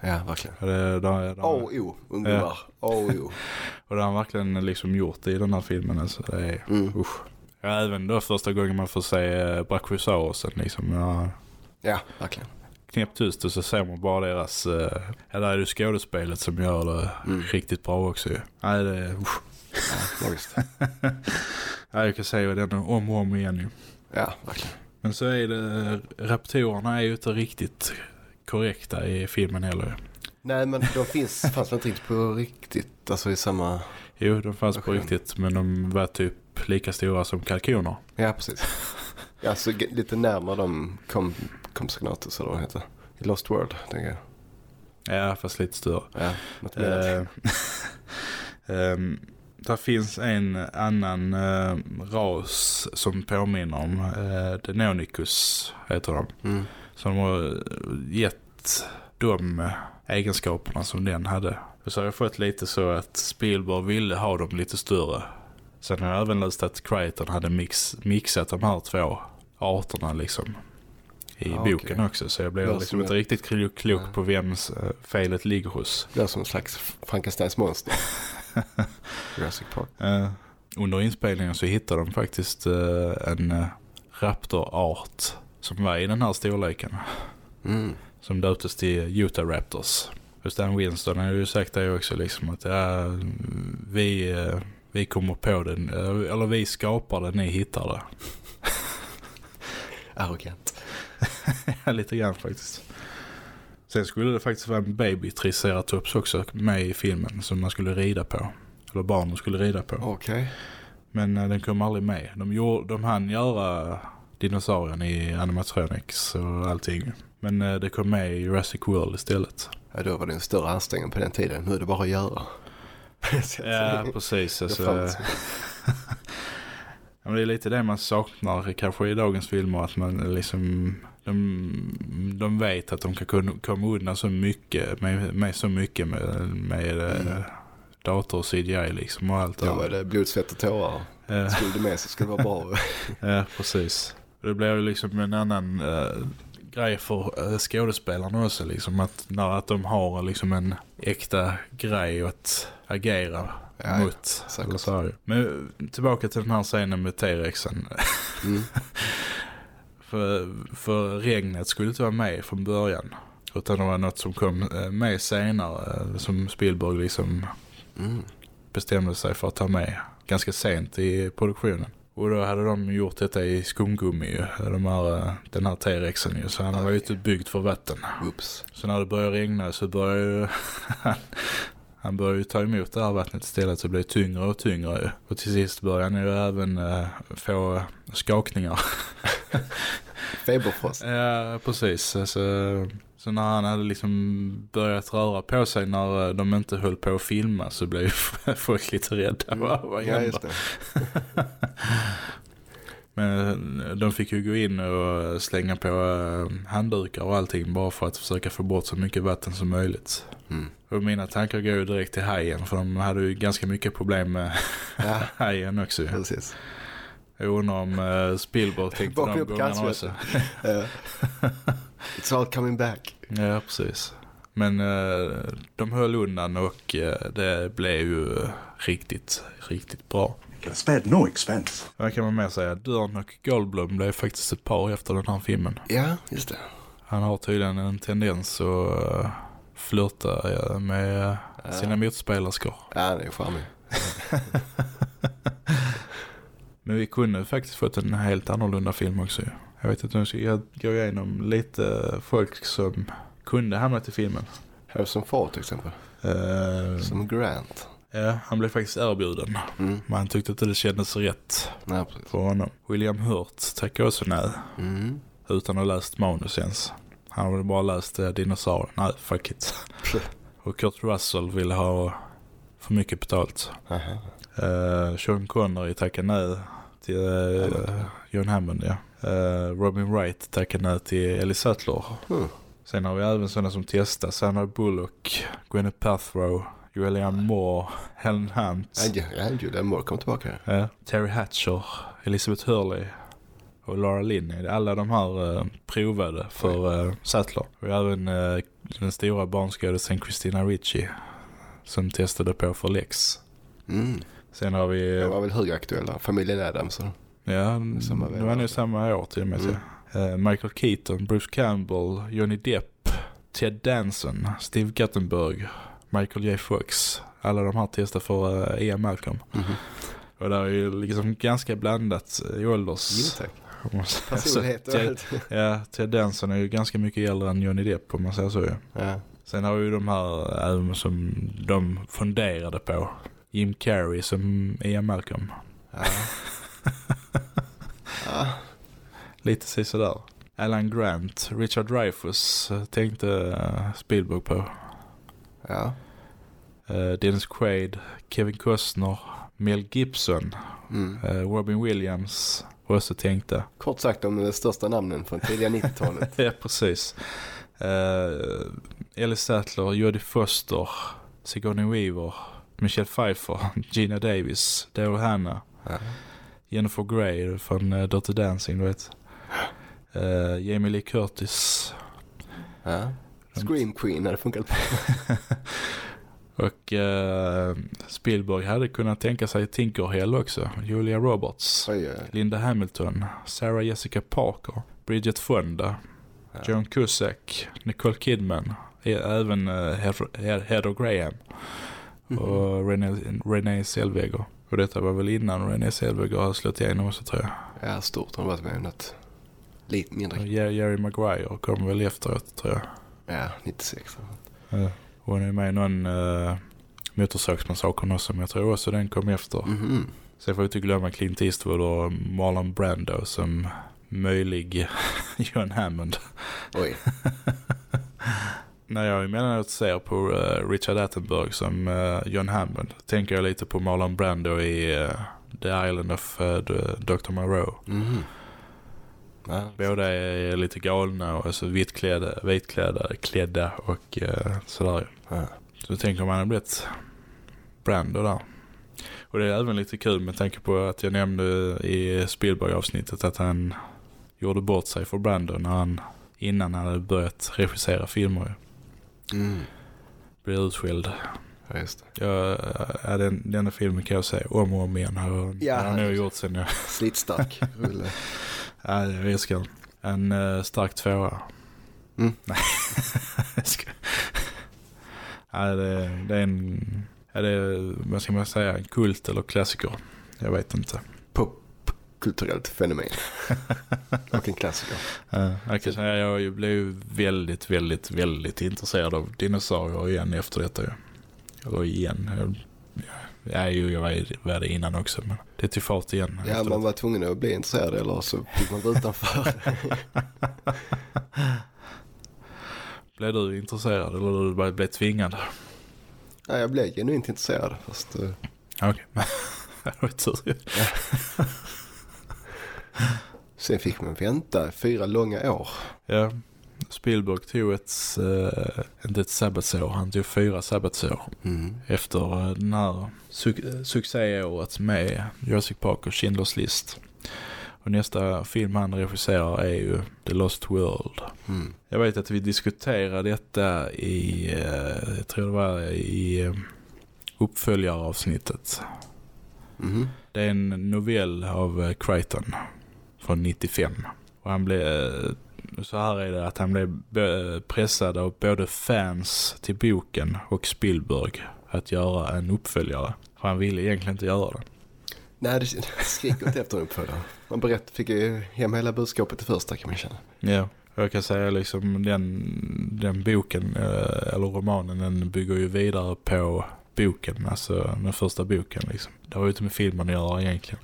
Ja, verkligen. Ja, Det, det, det, A och O, ungdomar. A och O. Och det har han verkligen liksom gjort i den här filmen. Alltså, det är, Mm. usch. Ja, även då första gången man får se eh, Brachiosaurus'n liksom. Ja, Ja, verkligen. Knäppt tyst och så ser man bara deras... Uh, ja, där är det skådespelet som gör det Mm. riktigt bra också ju. Nej, det är... Ja. [laughs] Ja, jag kan säga den om och om igen ju. Ja, verkligen. Men så är det... Raptorerna är ju inte riktigt korrekta i filmen heller. Nej, men de finns, fanns väl inte riktigt på riktigt, alltså i samma... Jo, de fanns på Okej. riktigt men de var typ lika stora som kalkoner. Ja, precis. Ja, så g- lite närmare de kom, Compsognatus eller vad de heter. I Lost World, tänker jag. Ja, fast lite större. Ja, något. Eh, [laughs] ehm, där finns en annan eh, ras som påminner om uh, Deinonychus heter de. Mm. Som har gett de eh, egenskaperna som den hade. Och så har jag fått lite så att Spielberg ville ha dem lite större. Sen har jag även läst att Crichton hade mix, mixat de här två arterna liksom. I Ja, boken okej. också. Så jag blev liksom som inte är- riktigt klok, Nej. på vems eh, felet ligger hos. Det är som en slags Frankensteins monster. [laughs] Jurassic Park. Eh, under inspelningen så hittade de faktiskt eh, en uh, raptorart som var i den här storleken. Mm. Som döptes till Utah Raptors. Och Stan Winston har ju sagt det också liksom att ja, vi, vi kommer på den, eller vi skapar det, ni hittar det. [laughs] Arrogant. [laughs] Lite grann faktiskt. Sen skulle det faktiskt vara en baby triceratops också med i filmen som man skulle rida på. Eller barnen skulle rida på. Okej. Men eh, den kom aldrig med. De, gjorde, de hann göra dinosaurien i animatronics och allting. Men eh, det kom med i Jurassic World istället. Ja, då var det en större ansträngning på den tiden. Nu är det bara att göra. Ja, [laughs] precis. Alltså. [laughs] ja, men det är lite det man saknar kanske i dagens filmer. Att man liksom... De, de vet att de kan komma undan så mycket med, med så mycket med, med mm. dator och CGI liksom och allt var det blod, svett och tårar. Eh, Skulle det med så skulle det vara bra. [laughs] Ja, precis. Det blir ju liksom en annan äh, grej för äh, skådespelarna också. Liksom att, när, att de har liksom en äkta grej att agera Ja. Eller så här. Men tillbaka till den här scenen med T-Rexen. Mm. [laughs] för, för regnet skulle inte vara med från början. Utan det var något som kom äh, med senare. äh, Som Spielberg liksom Mm. bestämde sig för att ta med ganska sent i produktionen. Och då hade de gjort detta i skumgummi de här, eh, den här T-rexen ju. Så han var ju inte byggd för vatten. Oops. Så när det började regna så började ju [laughs] han, började ju ta emot det här vattnet istället så det blev tyngre och tyngre ju. Och till sist började han ju även äh, få skakningar. [laughs] Feberfrost. Ja, precis. Så, så när han hade liksom börjat röra på sig när eh, de inte höll på att filma så blev [laughs] folk lite rädda. Vad, vad Ja, just det. [laughs] de fick ju gå in och slänga på eh, handdukar och allting bara för att försöka få bort så mycket vatten som möjligt. Mm. Och mina tankar går ju direkt till hajen för de hade ju ganska mycket problem med Ja, [laughs] hajen också. precis. Jag undrar om uh, Spielberg tänkte de gångerna också. [laughs] It's all coming back. Ja, precis. Men eh, de höll undan och eh, det blev ju riktigt, riktigt bra. Spared no expense. Vad kan man mer säga? Dörn och Goldblum blev faktiskt ett par efter den här filmen. Ja, just det. Han har tydligen en tendens att uh, flirta eh, med eh, sina motspelerskor. Ja, det är charmig. [laughs] Men vi kunde faktiskt fått en helt annorlunda film också. Jag vet inte om jag ska gå igenom lite folk som kunde hamnat i filmen. Harrison Ford till exempel. Eh, Som Grant. Ja, han blev faktiskt erbjuden. Mm. Men han tyckte inte det kändes rätt Nej, precis. för honom. William Hurt tackade också nej. Mm. Utan att ha läst manus ens. Han hade bara läst uh, dinosaurier. Nej, fuck it. [laughs] Och Kurt Russell ville ha för mycket betalt. Aha. Uh, Sean Connery tackade nej till uh, John Hammond, ja. Eh, Robin Wright tackade nej till Ellie Sattler. Mm. Sen har vi även sådana som testar. Sandra Bullock, Gwyneth Paltrow, Julianne Moore, Helen Hunt. Ja, ja, Julia Moore kom tillbaka. Ja, Terry Hatcher, Elizabeth Hurley och Laura Linney. Alla de här uh, provade för uh, Sattler. Och även uh, den stora barnskådisen Christina Ricci som testade på för Lex. Mm. Sen har vi... De var väl högaktuella. Familjen Adams. Ja, samma det var nog samma år till och med. Mm. Mm. Michael Keaton, Bruce Campbell, Johnny Depp, Ted Danson, Steve Guttenberg, Michael J. Fox. Alla de här testade för uh, Ian Malcolm. Mhm. Och där är ju liksom ganska blandat i ålders... Jo, tack. Personlighet och allt. [laughs] ja, Ted Danson är ju ganska mycket äldre än Johnny Depp om man säger så. Ja. Ja. Sen har vi ju de här även som de funderade på. Jim Carrey som Ian Malcolm. Ja. [laughs] ja. Lite så sådär. Alan Grant, Richard Dreyfuss eh, tänkte eh, Spielberg på. Ja. Eh, Dennis Quaid, Kevin Costner, Mel Gibson, Mm. eh, Robin Williams också tänkta. Kort sagt om de största namnen från tidiga [laughs] 90-talet. ja, precis. Uh, Ellie Sattler, Jodie Foster, Sigourney Weaver, Michelle Pfeiffer, [laughs] Gina Davis, Daryl Hannah, Ja. Jennifer Grey från uh, Dirty Dancing, du vet. Eh, Jamie Lee Curtis, Ja. Scream Queen hade funkat. [laughs] Och eh, Spielberg hade kunnat tänka sig Tinkerhell också. Julia Roberts, Oj, oj. Linda Hamilton, Sarah Jessica Parker, Bridget Fonda, Ja. John Cusack, Nicole Kidman, ä- även uh, Heather Graham Mhm. och Renée, Renée Zellweger. Och detta var väl innan Renée Zellweger hade slått igenom också tror jag. Ja, stort. Han har varit med om något lite mindre. Jerry Maguire kom väl efteråt tror jag. Ja, 96. Ja. Och hon är med i någon uh, motorsågsmassakern också men jag tror också den kom efter. Mhm. Sen får vi inte glömma Clint Eastwood och Marlon Brando som möjlig [laughs] John Hammond. Oj. [laughs] När jag emellanåt ser på eh, Richard Attenborough som eh, John Hammond tänker jag lite på Marlon Brando i eh, The Island of uh, Dr. Moreau. Mhm. Ja. Båda är lite galna och så vitklädda, vitklädda klädda och uh, sådär. Ja. Så tänker man har blivit Brando där. Och det är även lite kul med tanke på att jag nämnde i Spielberg-avsnittet att han gjorde bort sig för Brando när han innan han hade börjat regissera filmer. Mm. Blev utskälld. Ja, just det. Ja, den, denna filmen kan jag säga om och om igen. Har, Ja, har nog gjort sen jag, Slitstark. [laughs] ja, jag älskar den. En uh, stark tvåa. Mm. [laughs] Nej. Ja, det, det är en, ja, det är, vad ska man säga, en kult eller klassiker. Jag vet inte. Popkulturellt fenomen. [laughs] Och en klassiker. Uh, jag kan säga jag blev väldigt, väldigt, väldigt intresserad av dinosaurier igen efter detta. Eller igen. Jag, ja, ju, jag var, det innan också men det tog fart igen. Ja, man var tvungen att bli intresserad eller så fick man gå utanför. [laughs] Blev du intresserad eller du bara blev tvingad? ja, jag blev genuint intresserad. Fast eh, Okej. [laughs] det var tur. Sen fick man vänta fyra långa år. Ja, Spielberg tog ett, eh, inte ett sabbatsår, han tog fyra sabbatsår Mm. efter eh, den här su- succéåret med Jurassic Park och Schindler's List. Och nästa film han regisserar är ju The Lost World. Mm. Jag vet att vi diskuterade detta i, eh, jag tror det var i eh, uppföljaravsnittet. Mhm. Det är en novell av eh, Crichton från 95. Och han blev, eh, så här är det att han blev be- pressad av både fans till boken och Spielberg att göra en uppföljare. För han ville egentligen inte göra det. Nej, det [laughs] skriker inte efter en uppföljare. Man berätt, fick hem hela budskapet i första kan man känna. Ja, jag kan säga liksom den, den boken eh, eller romanen den bygger ju vidare på boken, alltså den första boken liksom. Det har ju inte med filmen att göra egentligen.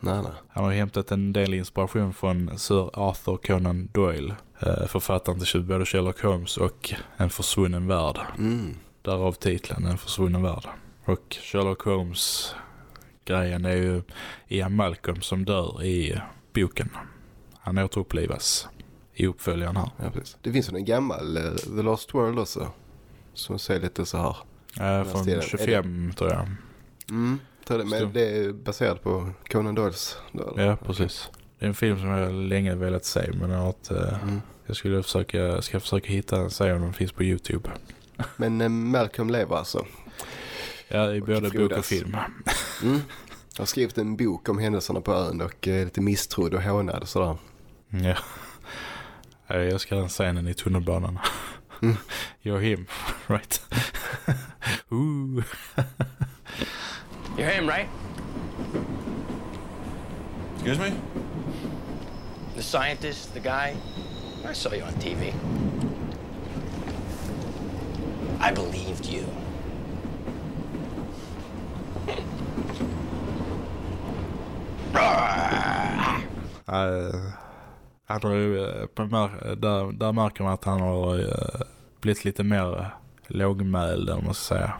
Nej, nej. Han har hämtat en del inspiration från Sir Arthur Conan Doyle, eh, författaren till både Sherlock Holmes och En försvunnen värld. Mm. Därav titeln En försvunnen värld. Och Sherlock Holmes grejen är ju Ian Malcolm som dör i boken. Han återupplivas i uppföljaren här. Ja, precis. Det finns en gammal eh, The Lost World också. Som ser lite så här. Eh, från stilen. Är 25 tror jag. Mm. Det, men det är baserat på Conan Doyles. Ja, precis. Det är en film som jag länge velat se men inte, Mm. jag skulle försöka, ska försöka hitta den se om den finns på Youtube. Men eh, Malcolm lever alltså. Ja, i Och både bok och film. Mm. Jag har skrivit en bok om händelserna på ön och är lite misstrodd och hånad och sådär. Ja. Ja, Jag ska den scenen i tunnelbanan. Mm. You're him, [laughs] right? Ooh. You're him, right? Excuse me? The scientist, the guy? I saw you on TV. I believed you. Han har ju, eh, på mär- där, där märker man att han har uh, blivit lite mer uh, lågmäld, om man ska säga.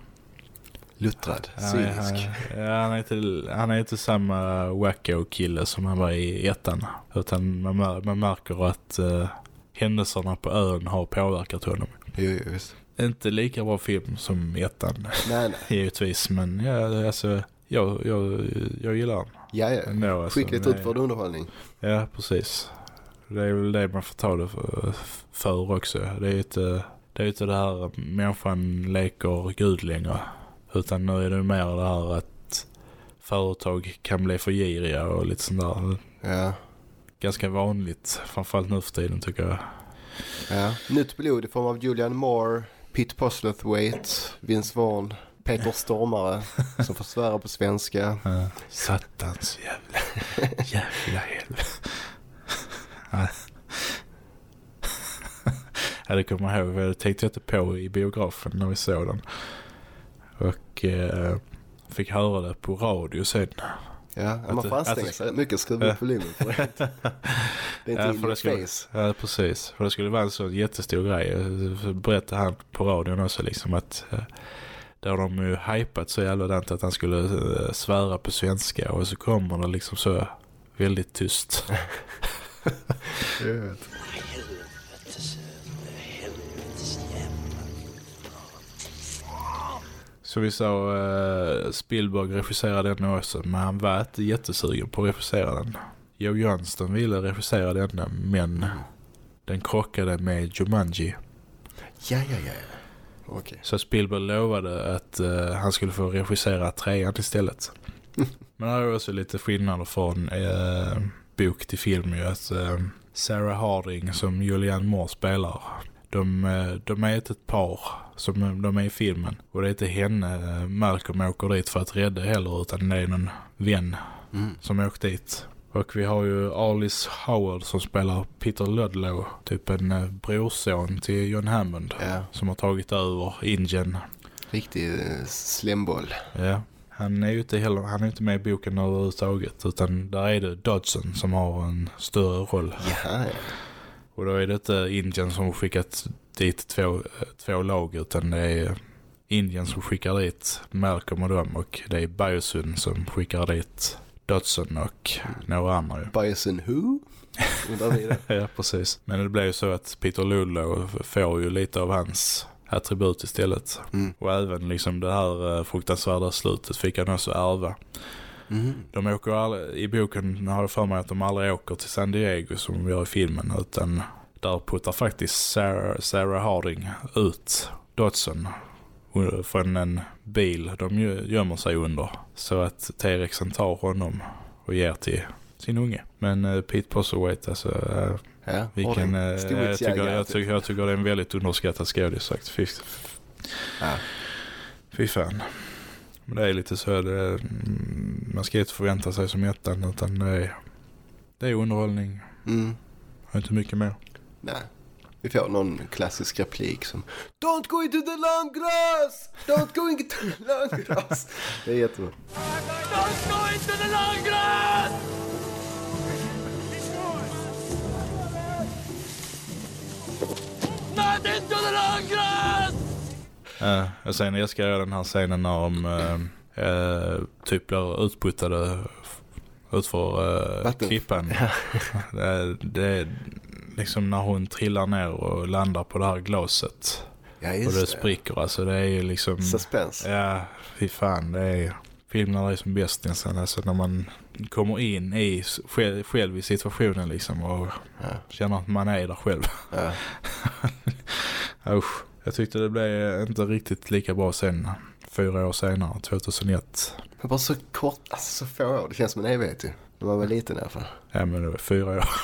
Luttrad, cynisk. han, ja, han, är inte, han är inte samma wacko-kille som han var i ettan. Utan man, man märker att uh, händelserna på ön har påverkat honom. Jo, jo, visst. Inte lika bra film som ettan, Nej, nej. [laughs] givetvis. Men ja, alltså, jag, jag, jag gillar den. Ja, ja. Alltså, Skickligt utförd underhållning. Ja, precis. Det är väl det man får ta det för, för också. Det är ju inte det, är inte det här människan leker gud längre. Utan nu är det mer det här att företag kan bli för giriga och lite sånt där. Ja. Ganska vanligt, framförallt nu för tiden tycker jag. ja. Nytt blod i form av Julian Moore, Pete Postlethwaite, Vince Vaughn, Peter Stormare [laughs] som får svära på svenska. Uh, satans jävla, jävla helvete. Ja. Ja, det kommer jag ihåg. Det tänkte jag inte på i biografen när vi såg den. Och eh, fick höra det på radio sen. Ja, man Att- får anstränga att- sig mycket skruva upp volymen för det. [laughs] Det är inte Ja, för det skulle- face. Ja, precis. För det skulle vara en så jättestor grej. Berättade han på radion också liksom att eh, där de ju hypat så jävla ordentligt att han skulle eh, svära på svenska och så kommer det liksom så väldigt tyst. [laughs] Så vi sa uh, Spielberg regisserade den också men han var inte jättesugen på att regissera den. Joe Johnston ville regissera den men den krockade med Jumanji. Ja, ja, ja. Okej. Så Spielberg lovade att eh, han skulle få regissera trean istället. [laughs] Men det är också lite skillnader från eh, bok till film ju. Att, eh, Sarah Harding som Julianne Moore spelar. De, eh, de är ett par som de är i filmen. Och det är inte henne eh, Malcolm åker dit för att rädda heller utan det är någon vän Mm. som åkt dit. Och vi har ju Alice Howard som spelar Peter Ludlow. Typ en eh, brorson till John Hammond Ja, som har tagit över Indien. riktig eh, slemboll. Ja. Han är ju inte heller, han är inte med i boken överhuvudtaget utan där är det Dodson som har en större roll. Jaha, ja. Och då är det inte Indien som har skickat dit två, två lag utan det är Indien som skickar dit Malcolm och dem och det är Biosun som skickar dit Dodson och några andra. Bison who? [laughs] Ja, precis. Men det blev ju så att Peter Ludlow får ju lite av hans attribut istället. Mm. Och även liksom det här eh, fruktansvärda slutet fick han också ärva. Mm. De åker aldrig, i boken har jag för mig att de aldrig åker till San Diego som de gör i filmen utan där puttar faktiskt Sarah, Sarah Harding ut Dodson eh, från en bil de gö- gömmer sig under. Så att T-Rexen tar honom och ger till sin unge. Men uh, Pete Postlethwaite alltså, uh, Ja, vilken, uh, jag, tycker, jag, tycker, jag tycker det är en väldigt underskattad skådis sagt. Fy, Ja. fy fan. Men det är lite så, det, är- mm, man ska inte förvänta sig som ettan utan det är, det är underhållning. Mm. Har inte mycket mer. Nej. Vi får någon klassisk replik som Don't go into the long grass! Don't go into the long grass! [laughs] Det är jättebra. Uh, och sen älskar jag den här scenen när de eh, eh, typ blir utputtade utför uh, klippan. [laughs] det, det är liksom när hon trillar ner och landar på det här glaset. Ja, Och det det. spricker. Alltså det är ju liksom... Suspense. Ja, fy fan. Det är film när det är som bäst nästan. Alltså när man kommer in i själv, själv i situationen liksom och Ja. känner att man är där själv. Ja. [laughs] Usch. Jag tyckte det blev inte riktigt lika bra sen. Fyra år senare, 2001. Men bara så kort, alltså så få år. Det känns som en evighet ju. Man var liten i alla fall. Ja men det var fyra år. [laughs]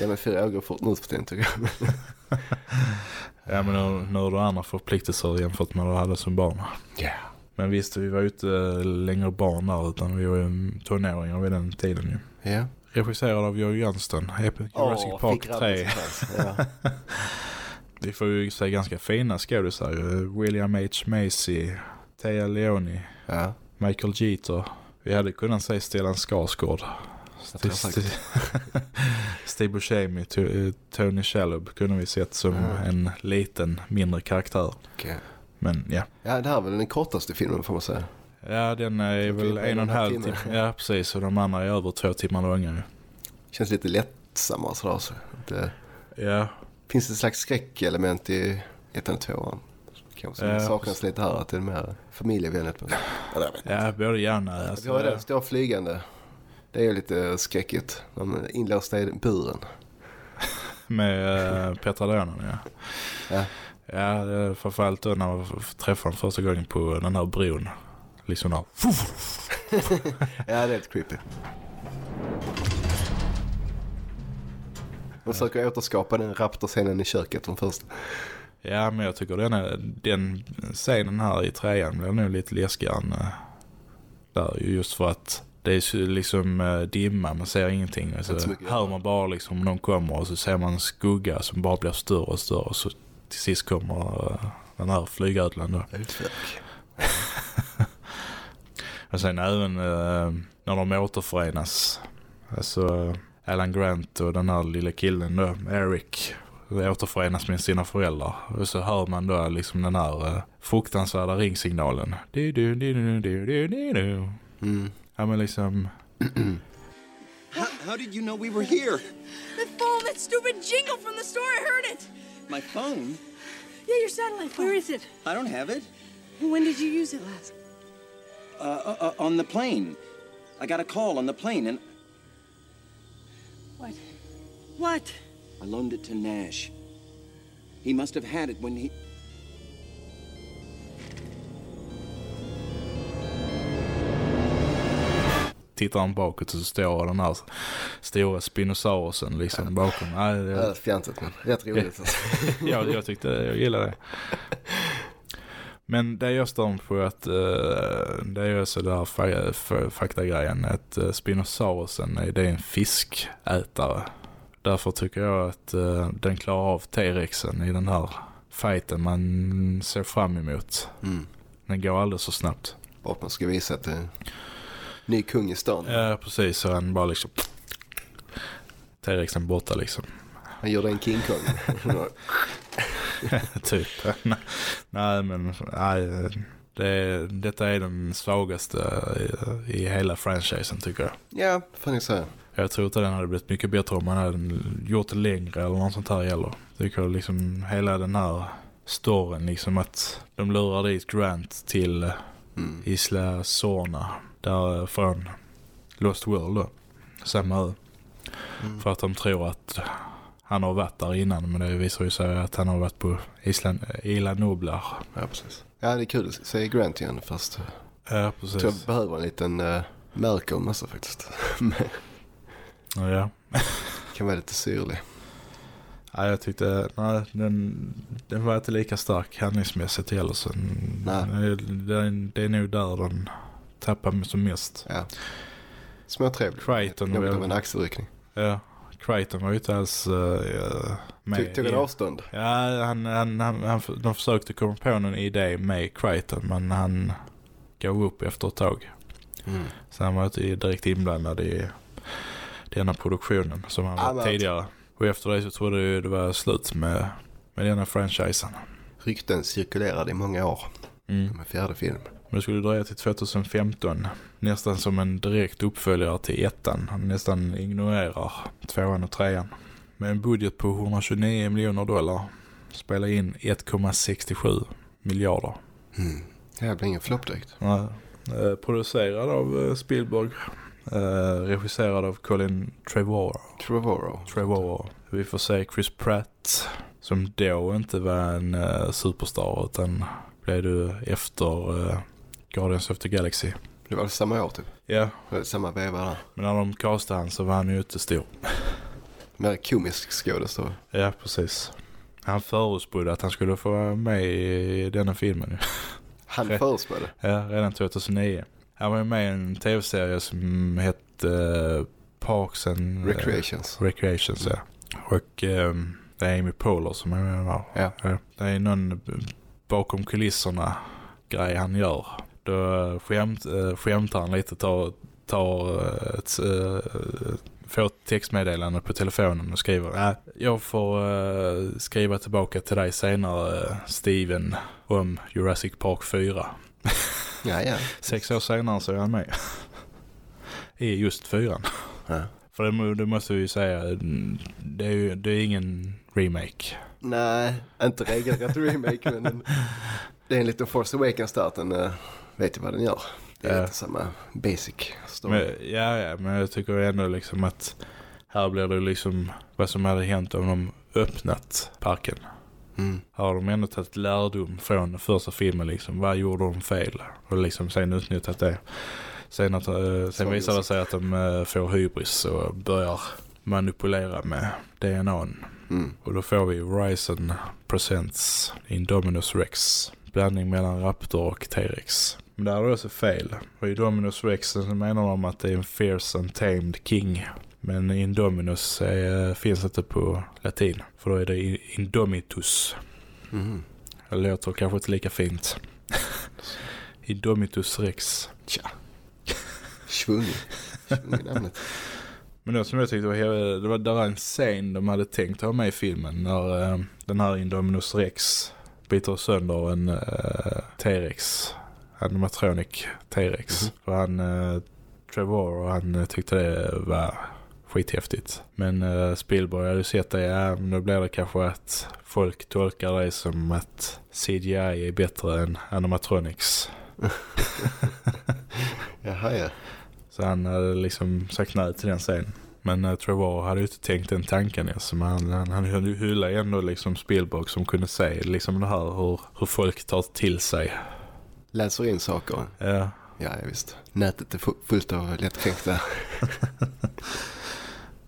Ja men fyra år går fort nu för tiden tycker jag. [laughs] Ja men nu, nu har du andra förpliktelser jämfört med vad du hade som barn. Ja. Men visst, vi var ju inte längre barn där utan vi var ju tonåringar vid den tiden ju. Ja. Regisserad av Johnston, Epic Jurassic Åh, Park fick grabben 3. sin chans. Ja. [laughs] Vi får ju se ganska fina skådisar ju. William H. Macy, Tia Leoni, ja. Michael Jeter. Vi hade kunnat se Stellan Skarsgård. Jag. [laughs] Steve Buscemi, T- Tony Shalhoub kunde vi sett som Ja. en liten, mindre karaktär. Okej. Men ja. Ja det här är väl den kortaste filmen får man säga. Ja, den är väl en och en halv timme. timme. Ja, precis. Och de andra är över två timmar långa. Känns lite lättsammare sådär. Så. Det Ja, finns ett slags skräckelement i ettan och tvåan. Kanske Ja, det saknas lite här att det är mer familjevänligt. Ja, det ja både gärna. Vi Alltså, har den stora flygande. Det är ju lite skräckigt. De är inlåsta i buren. [laughs] med uh, Petra Donen, ja. Ja. Ja, det är framförallt då när jag f- träffade honom första gången på den här bron. Liksom där. [laughs] Ja, det är lite creepy. De försöker återskapa den raptorscenen i köket från först. Ja, men jag tycker den, är, den scenen här i trean blir nog lite läskigare än uh, där. Just för att det är liksom uh, dimma, man ser ingenting. Så hör man bara liksom någon kommer och så ser man en skugga som bara blir större och större. Och så till sist kommer uh, den här flygödlan då. [laughs] Och sen även eh, när de återförenas. Alltså Alan Grant och den här lilla killen då, Eric. återförenas med sina föräldrar. Och så hör man då liksom den här eh, fruktansvärda ringsignalen. Du, du, du, du, du, du, du, du. Mm. Ja men liksom, [clears throat] How, how did you know we were here? The phone, that stupid jingle from the store, I heard it. My phone? Yeah, your satellite phone. Where is it? I don't have it. When did you use it last? Uh, uh, uh, on the plane. I got a call on the plane and What? What? I loaned it to Nash. He must have had it when he. tittar han bakåt så står den här stora spinosaurusen liksom bakom. Nej, Ja, det, fjantigt men rätt roligt. Alltså. jag, jag tyckte, jag gillade det. [laughs] Men det jag stör mig på är att uh, det är ju så där fa- fa- faktagrejen att uh, Spinosaurusen är, det är en fiskätare. Därför tycker jag att uh, den klarar av T-rexen i den här fighten man ser fram emot. Mm. Den går alldeles så snabbt. Bara man ska visa att det är ny kung i stan. Ja, precis. Så han bara liksom T-rexen borta liksom. Han gjorde en King Kong. [laughs] [laughs] typ. nej men nej, Det, detta är den svagaste i, i hela franchisen tycker jag. Ja, får ni säga. Jag tror inte den hade blivit mycket bättre om man hade gjort det längre eller något sånt här. Jag tycker liksom hela den här storyn liksom att de lurar dit Grant till Mm. Isla Sorna där från Lost World då. Samma ö. Mm. För att de tror att han har varit där innan men det visar ju sig att han har varit på Isla, Isla Nublar. Ja, precis. Ja, det är kul att se Grant igen fast Ja jag precis. tror jag behöver en liten uh, Malcolm alltså faktiskt. [laughs] Ja, ja. kan vara lite syrlig. Ja, jag tyckte nej, den, den var inte lika stark handlingsmässigt heller. Så Nej. nej. Det, det är nog där den tappar mig som mest. Ja. Småtrevlig. Crichton Något av en axelryckning. Ja, Crichton var ju inte alls uh, med. Tog, i- avstånd. Ja, han, han, han, han, de försökte komma på någon idé med Crichton men han gav upp efter ett tag. Mm. Så han var inte direkt inblandad i denna produktionen som han var tidigare. Och efter det så trodde jag det var slut med, med denna franchisen. Rykten cirkulerade i många år. Mm. Med fjärde film. Men det skulle dröja till 2015. Nästan som en direkt uppföljare till ettan. Han nästan ignorerar tvåan och trean. Med en budget på 129 miljoner dollar. Spelar in 1,67 miljarder. Mm. Det blir ingen flopp direkt. Ja, eh, producerad av eh, Spielberg. Eh, regisserad av Colin Trevorrow. Trevorrow. Trevorrow. Vi får se Chris Pratt. Som då inte var en eh, superstar utan blev du efter eh, Guardians of the Galaxy. Det var samma år typ. Ja, Samma veva där. men när de castade han så var han ju inte stor. Mer komisk skådis då. Ja, precis. Han förutspådde att han skulle få vara med i denna filmen. Han förutspådde. Ja, redan 2009. Han var ju med i en tv-serie som hette eh, Parks and Recreations. Recreations, ja. Och ehm, det är Amy Poehler som är med där. Ja. Det är någon bakom kulisserna grej han gör. Då eh, skämt, eh, skämtar han lite, tar, tar eh, ett, eh, får ett textmeddelande på telefonen och skriver äh, jag får eh, skriva tillbaka till dig senare Steven om Jurassic Park 4. [laughs] Ja, ja. Sex år senare så är han med. I just fyran. ja. För det, det måste vi ju säga, det är ju det är ingen remake. Nej, inte regelrätt remake men en, det är en liten Force Awakens-start. Vet ju vad den gör. Det är Ja. lite samma basic story. Men, ja, ja, men jag tycker ändå liksom att här blir det liksom vad som hade hänt om de öppnat parken. Mm. Här har de ändå tagit lärdom från första filmen liksom. Vad gjorde de fel? Och liksom sen utnyttjat det. Sen, att, eh, sen visar det sig att de eh, får hybris och börjar manipulera med DNAn. Mm. Och då får vi Ryzen Presents Indominus Rex. Blandning mellan Raptor och T-Rex. Men där är det också fel. För i Dominus Rex så menar de att det är en fierce and tamed king. Men Indominus är, finns inte på latin. För då är det in- Indomitus. Mm. Det låter kanske inte lika fint. [laughs] Indomitus Rex. Tja. Svung. Svung i [laughs] namnet. Men det som jag tyckte var, det var, det var en scen de hade tänkt ha med i filmen när eh, den här Indominus Rex biter sönder en eh, T-Rex, animatronic T-Rex. För han, uh, Trevor, och han eh, tyckte det var skithäftigt. Men uh, Spielberg hade sett det, ja då blir det kanske att folk tolkar det som att CGI är bättre än animatronics. [laughs] Jaha, ja. Så han hade liksom sagt nej till den scenen. Men Trevor hade ju inte tänkt den tanken ens. Men han, han, han höll ju hylla ändå liksom Spielberg som kunde se liksom det här hur, hur folk tar till sig. Läser in saker. Ja, Ja, visst. Nätet är fu- fullt av lättkränkta. [laughs]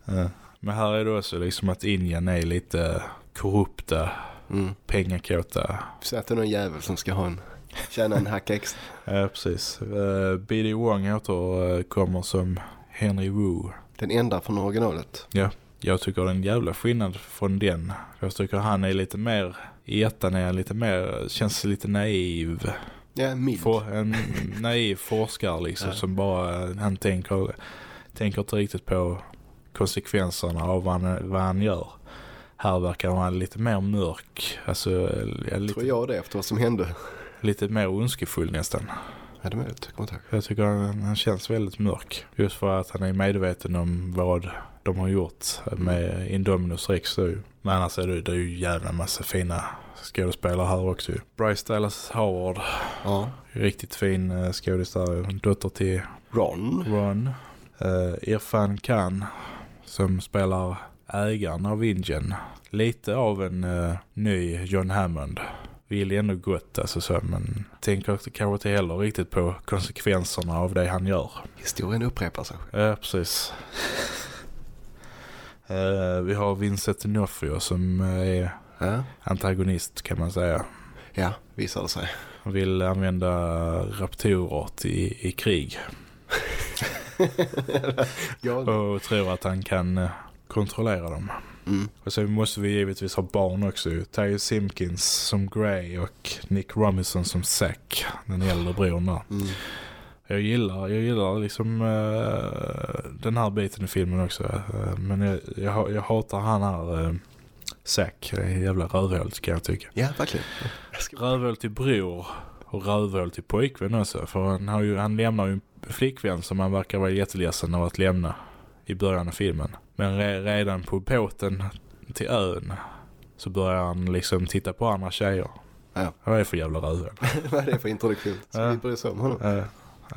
ja. Men här är det också liksom att Indien är lite korrupta, Mm. pengakåta. Så att det är någon jävel som ska ha en, tjäna en hack extra. [laughs] Ja, precis. Uh, B.D. Wong återkommer som Henry Wu. Den enda från originalet. Ja, jag tycker det är en jävla skillnad från den. Jag tycker han är lite mer, i ettan är han lite mer, känns lite naiv. Ja, mild. For, en naiv forskare liksom Ja. som bara, han tänker, tänker inte riktigt på konsekvenserna av vad han, vad han gör. Här verkar han lite mer mörk. Alltså, lite, Tror jag det efter vad som hände. lite mer ondskefull nästan. Ja, det är möjligt. Jag kommer inte ihåg. Jag tycker han, han känns väldigt mörk. Just för att han är medveten om vad de har gjort med Indominus Rex. Men annars är det, det är ju jävla massa fina skådespelare här också. Bryce Dallas Howard, Ja. riktigt fin eh, skådis där. Dotter till Ron. Ron. Uh, Irfan Khan som spelar ägaren av Ingen. Lite av en eh, ny John Hammond. Vill ändå gott alltså så, men tänker kanske inte heller riktigt på konsekvenserna av det han gör. Historien upprepar sig. Ja, precis. Eh, vi har Vincent D'Onofrio som eh, är Ja. antagonist kan man säga. Ja, visar det sig. Han vill använda raptorer till, i krig. [laughs] Och tror att han kan eh, kontrollera dem. Mm. Och så måste vi givetvis ha barn också. Ty Simpkins som Grey och Nick Robinson som Zack, den äldre bron där. Mm. Jag gillar, jag gillar liksom eh, den här biten i filmen också. Eh, men jag, jag, jag hatar han här uh, Zack. Det är en jävla rövhål kan jag tycka. Ja, verkligen. Rövhål till bror och rövhål till pojkvän också. För han, har ju, han lämnar ju en flickvän som han verkar vara jätteledsen av att lämna i början av filmen. Men re, redan på båten till ön så börjar han liksom titta på andra tjejer. Ja. Vad är det för jävla rövhål? [laughs] Vad är det för introduktion? Ska Ja. vi bry oss om honom? Eh,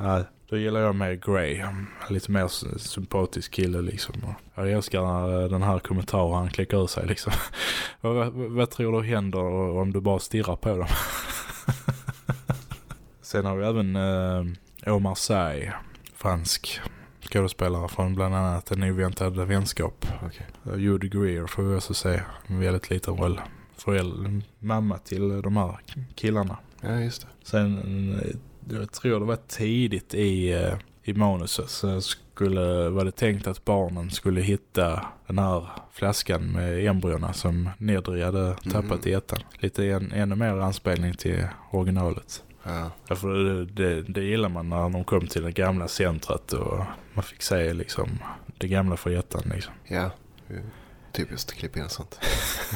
Nej, då gillar jag mer Grey. Lite mer sympatisk kille liksom. Jag älskar eh, den här kommentaren han klickar ur sig liksom. [laughs] vad, vad, vad tror du händer om du bara stirrar på dem? [laughs] Sen har vi även eh, Omar Sy, fransk skådespelare från bland annat En oväntad vänskap. Okay. Judy Greer får vi också se en väldigt liten roll. Föräldrar, mamma till de här killarna. Ja, just det. Sen, jag tror det var tidigt i, eh, i manuset så skulle, var det tänkt att barnen skulle hitta den här flaskan med embryona som Nedry hade tappat i ettan. Lite en, ännu mer anspelning till originalet. Ja. Därför det, det, det gillar man när de kom till det gamla centret och man fick se liksom det gamla för ettan liksom. Ja. Typiskt klippa in sånt.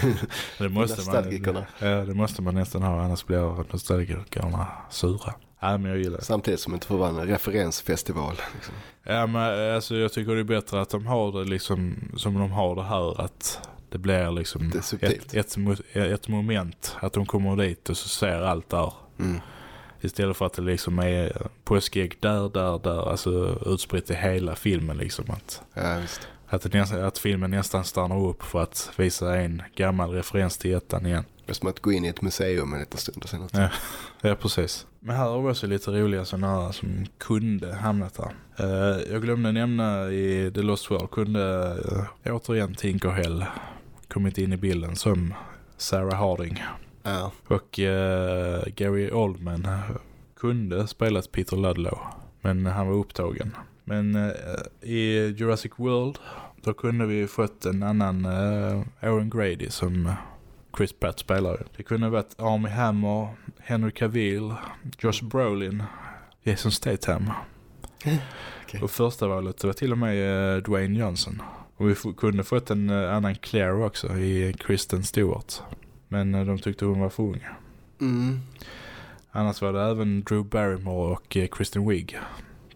[laughs] Det måste, man, ja, det måste man nästan ha annars blir nostalgikerna sura. Ja, men jag gillar det. Samtidigt som inte får vara en referensfestival. Liksom. Ja, men alltså jag tycker det är bättre att de har det liksom som de har det här att det blir liksom Det ett, ett, ett moment att de kommer dit och så ser allt där. Mm. Istället för att det liksom är påskägg där, där, där. Alltså utspritt i hela filmen liksom. Att, Ja, visst. att, nästan, att filmen nästan stannar upp för att visa en gammal referens till ettan igen. Det är som att gå in i ett museum en liten stund och sen. Ja. [laughs] Ja, precis. Men här har vi också lite roliga sådana här som kunde hamnat här. Eh, jag glömde nämna i The Lost World kunde uh, återigen Tinker Hell kommit in i bilden som Sarah Harding. Ja. Och eh, Gary Oldman kunde spelat Peter Ludlow. Men han var upptagen. Men eh, i Jurassic World då kunde vi fått en annan uh, Owen Grady som eh, Chris Pratt spelar. Det kunde ha varit Army Hammer, Henry Cavill, Josh Brolin, Jason Statham. Okej. Och första valet var till och med eh, Dwayne Johnson. Och vi kunde fått en eh, annan Claire också i Kristen Stewart. Men eh, de tyckte hon var för ung. Mm. Annars var det även Drew Barrymore och eh, Kristen Wiig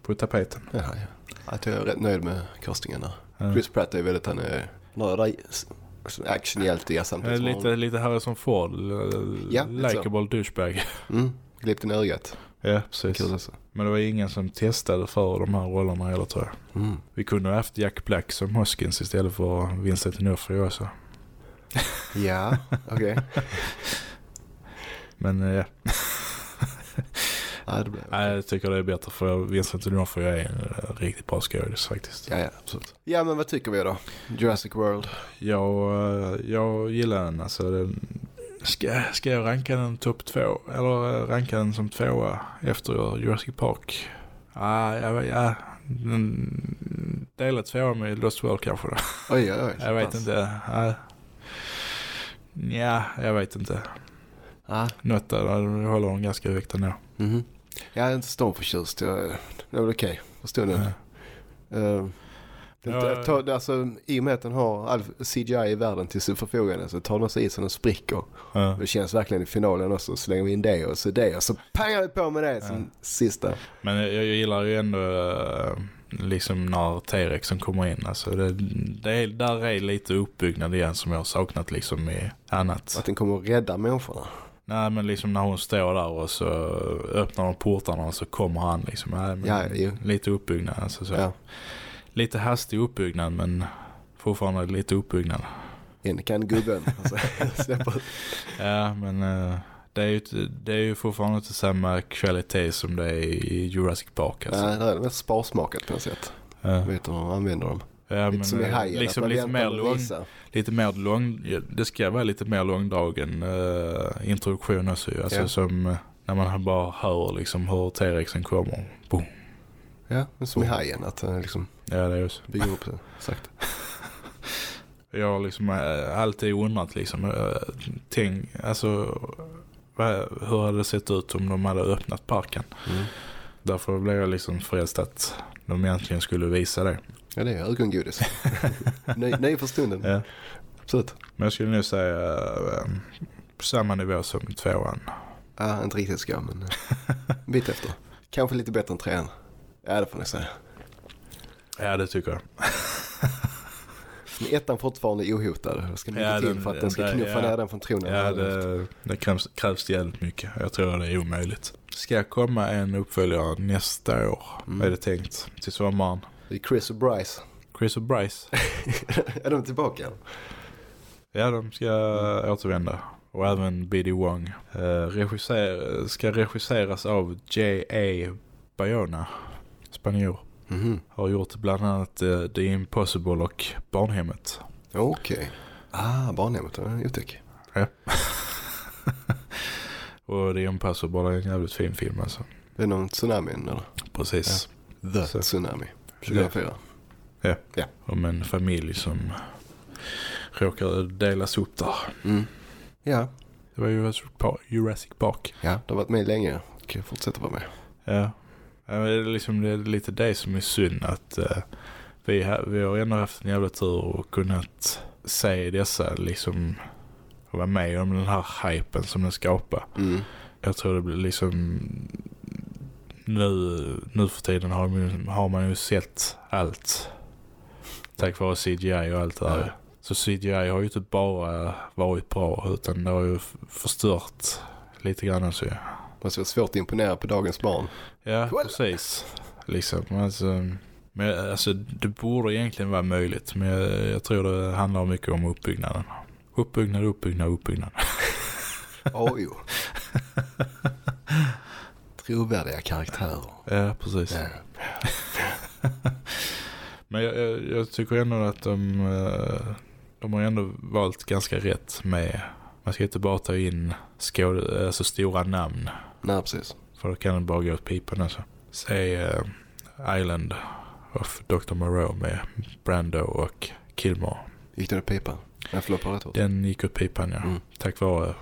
på tapeten. Ja, ja. Att jag är rätt nöjd med castingarna. Ja. Chris Pratt är väldigt, han är några Eh, samtidigt som Lite, lite Harrison Ford, eh, Ja, likeable douchebag. mm, glimt i ögat. Ja, precis. Kul alltså. Men det var ingen som testade för de här rollerna heller tror jag. Mm. Vi kunde ha haft Jack Black som Hoskins istället för Vincent D'Onofrio också. Ja, okej. [laughs] Men eh, ja, det blir [laughs] Nej, jag tycker det är bättre för Vincent D'Onofrio är en eh, riktigt bra skådis faktiskt. Ja, ja, absolut. Ja, men vad tycker vi då? Jurassic World. Jag, eh, jag gillar den alltså. Den, ska, ska jag ranka den topp två? Eller eh, ranka den som tvåa efter Jurassic Park? Ah, ja, ja, Dela tvåa med Lost World kanske då. Oj, oj, oj. [laughs] Jag vet pass. inte. Ja, ja, jag vet inte. Ja, Något där, jag håller den ganska högt ändå. mhm. Jag är inte stormförtjust. Jag, det är väl okej. Förstod du? Ja. Uh, Den, Ja, ja, ja. tar- alltså, I och med att den har all CGI i världen till sitt förfogande så tar den sig i så den spricker. Ja. Det känns verkligen i finalen också. Så slänger vi in det och så det och så pangar vi på med det som sista. Men jag, jag gillar ju ändå eh, liksom när T-Rexen kommer in. Alltså det, det är, där är lite uppbyggnad igen som jag har saknat liksom i annat. Att den kommer att rädda människorna. Nej men liksom när hon står där och så öppnar de portarna och så kommer han liksom. Nej, Ja, ju. lite uppbyggnad. Alltså, så. Ja. Lite hastig uppbyggnad men fortfarande lite uppbyggnad. In kan gubben. [laughs] Alltså. [laughs] Ja men eh, det är, ju, det är ju fortfarande inte samma kvalitet som det är i Jurassic Park. Alltså. Nej, det är mest sparsmakat på något sätt. Ja. Vet du hur de använder dem? Ja, Lite som i eh, Hajen. Liksom man lite mer lång, lite mer lång, det ska vara lite mer långdragen uh, introduktion också ju. Alltså Ja. som eh, när man bara hör liksom hur T-Rexen kommer. Boom. Ja, men som i Hajen. Att eh, liksom Ja det är ju så. bygga upp det sakta. [laughs] Jag har liksom alltid undrat liksom, uh, tänk, alltså hur hade det sett ut om de hade öppnat parken? Mm. Därför blev jag liksom frälst att de egentligen skulle visa det. Ja, det är ögongodis. [laughs] nej, nej för stunden. Ja. Absolut. Men jag skulle nu säga eh, på samma nivå som tvåan. Ja, inte riktigt ska men eh, en bit efter. Kanske lite bättre än trean. Ja, det får ni säga. Ja det tycker jag. [laughs] Men ettan fortfarande ohotad. Det ska mycket Ja, till för att den ska den- knuffa ja. ner den från tronen. Ja, det, det krävs, krävs jävligt mycket. Jag tror det är omöjligt. Ska komma en uppföljare nästa år, Mm. är det tänkt, till sommaren. Det är Chris och Bryce. Chris och Bryce, [laughs] är de tillbaka? ja de ska återvända. Och även B.D. Wong. Uh, regisser, ska regisseras av J.A. Bayona, spanjor. Mhm. Har gjort bland annat uh, The Impossible och Barnhemmet. Okej. Ah, barnhemmet. Det är otäck. [laughs] Och The Impossible är en jävligt fin film alltså. Det är någon tsunami eller? Precis. The Så. Tsunami. 2004. Ja. Ja. Om en familj som råkar delas upp där. Mm. Ja. Det var Jurassic Park. Ja, de har varit med länge. Kan fortsätta vara med. Ja. Ja men det, är liksom, det är lite det som är synd att eh, vi, ha, vi har ändå haft en jävla tur och kunnat se dessa liksom och vara med om den här hypen som den skapar. Mm. Jag tror det blir liksom nu, nu för tiden har, man har man ju sett allt tack vare CGI och allt det där. Så CGI har ju inte bara varit bra utan det har ju förstört lite grann också. Det måste vara svårt att imponera på dagens barn. Ja, Kolla! precis. Liksom, alltså, men, alltså, det borde egentligen vara möjligt men jag, jag tror det handlar mycket om uppbyggnaden. Uppbyggnad, uppbyggnad, uppbyggnad. [laughs] Åh jo. Trovärdiga karaktärer. Ja, precis. Ja. [laughs] Men jag, jag, jag tycker ändå att de, eh, de har ändå valt ganska rätt med, man ska inte bara ta in skåd, alltså stora namn. Nej, precis. För då kan det bara gå åt pipan alltså. Se eh, Island of Dr. Moreau med Brando och Kilmore. Gick den att pipa? Jag förlåt på rätt. Den gick åt pipan ja. Mm. Tack vare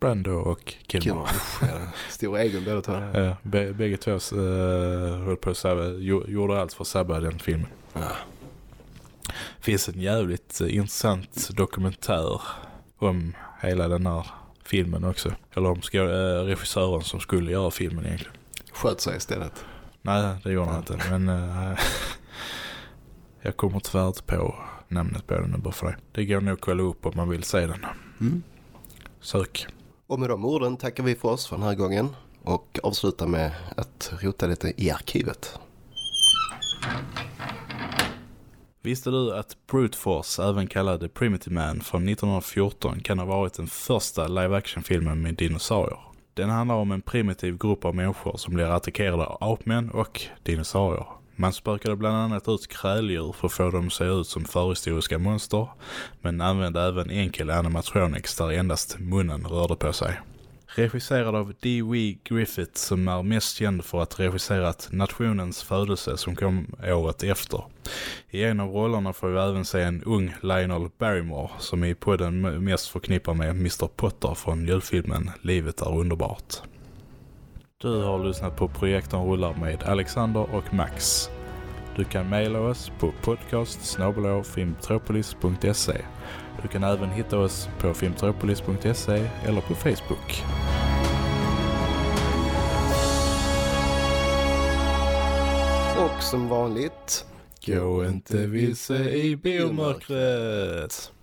Brando och Kilmore. Usch, ja. Stora egon båda två. Ja, bä- bägge två uh, höll på att sabba, gjo- gjorde allt för att sabba den filmen. Ja. finns en jävligt eh, intressant dokumentär om hela den här filmen också. Eller om ska, eh, regissören som skulle göra filmen egentligen. Sköt sig istället. Nej, det gjorde han inte. Men eh, [laughs] jag kommer tyvärr inte på namnet på den nu bara för det. Det går nog att kolla upp om man vill se den. Mm. Sök. Och med de orden tackar vi för oss för den här gången. Och avslutar med att rota lite i arkivet. Visste du att Brute Force, även kallad The Primitive Man från 1914, kan ha varit den första live-action-filmen med dinosaurier? Den handlar om en primitiv grupp av människor som blir attackerade av apmän och dinosaurier. Man spökade bland annat ut kräldjur för att få dem att se ut som förhistoriska monster, men använde även enkel animatronics där endast munnen rörde på sig. Regisserad av D.W. Griffith som är mest känd för att regisserat Nationens födelse som kom året efter. I en av rollerna får vi även se en ung Lionel Barrymore som i podden mest förknippar med Mr. Potter från julfilmen Livet är underbart. Du har lyssnat på Projektorn rullar med Alexander och Max. Du kan mejla oss på podcastsnobelofilmtropolis.se du kan även hitta oss på filmtropolis.se eller på Facebook. Och som vanligt, Gå inte vilse i biomörkret.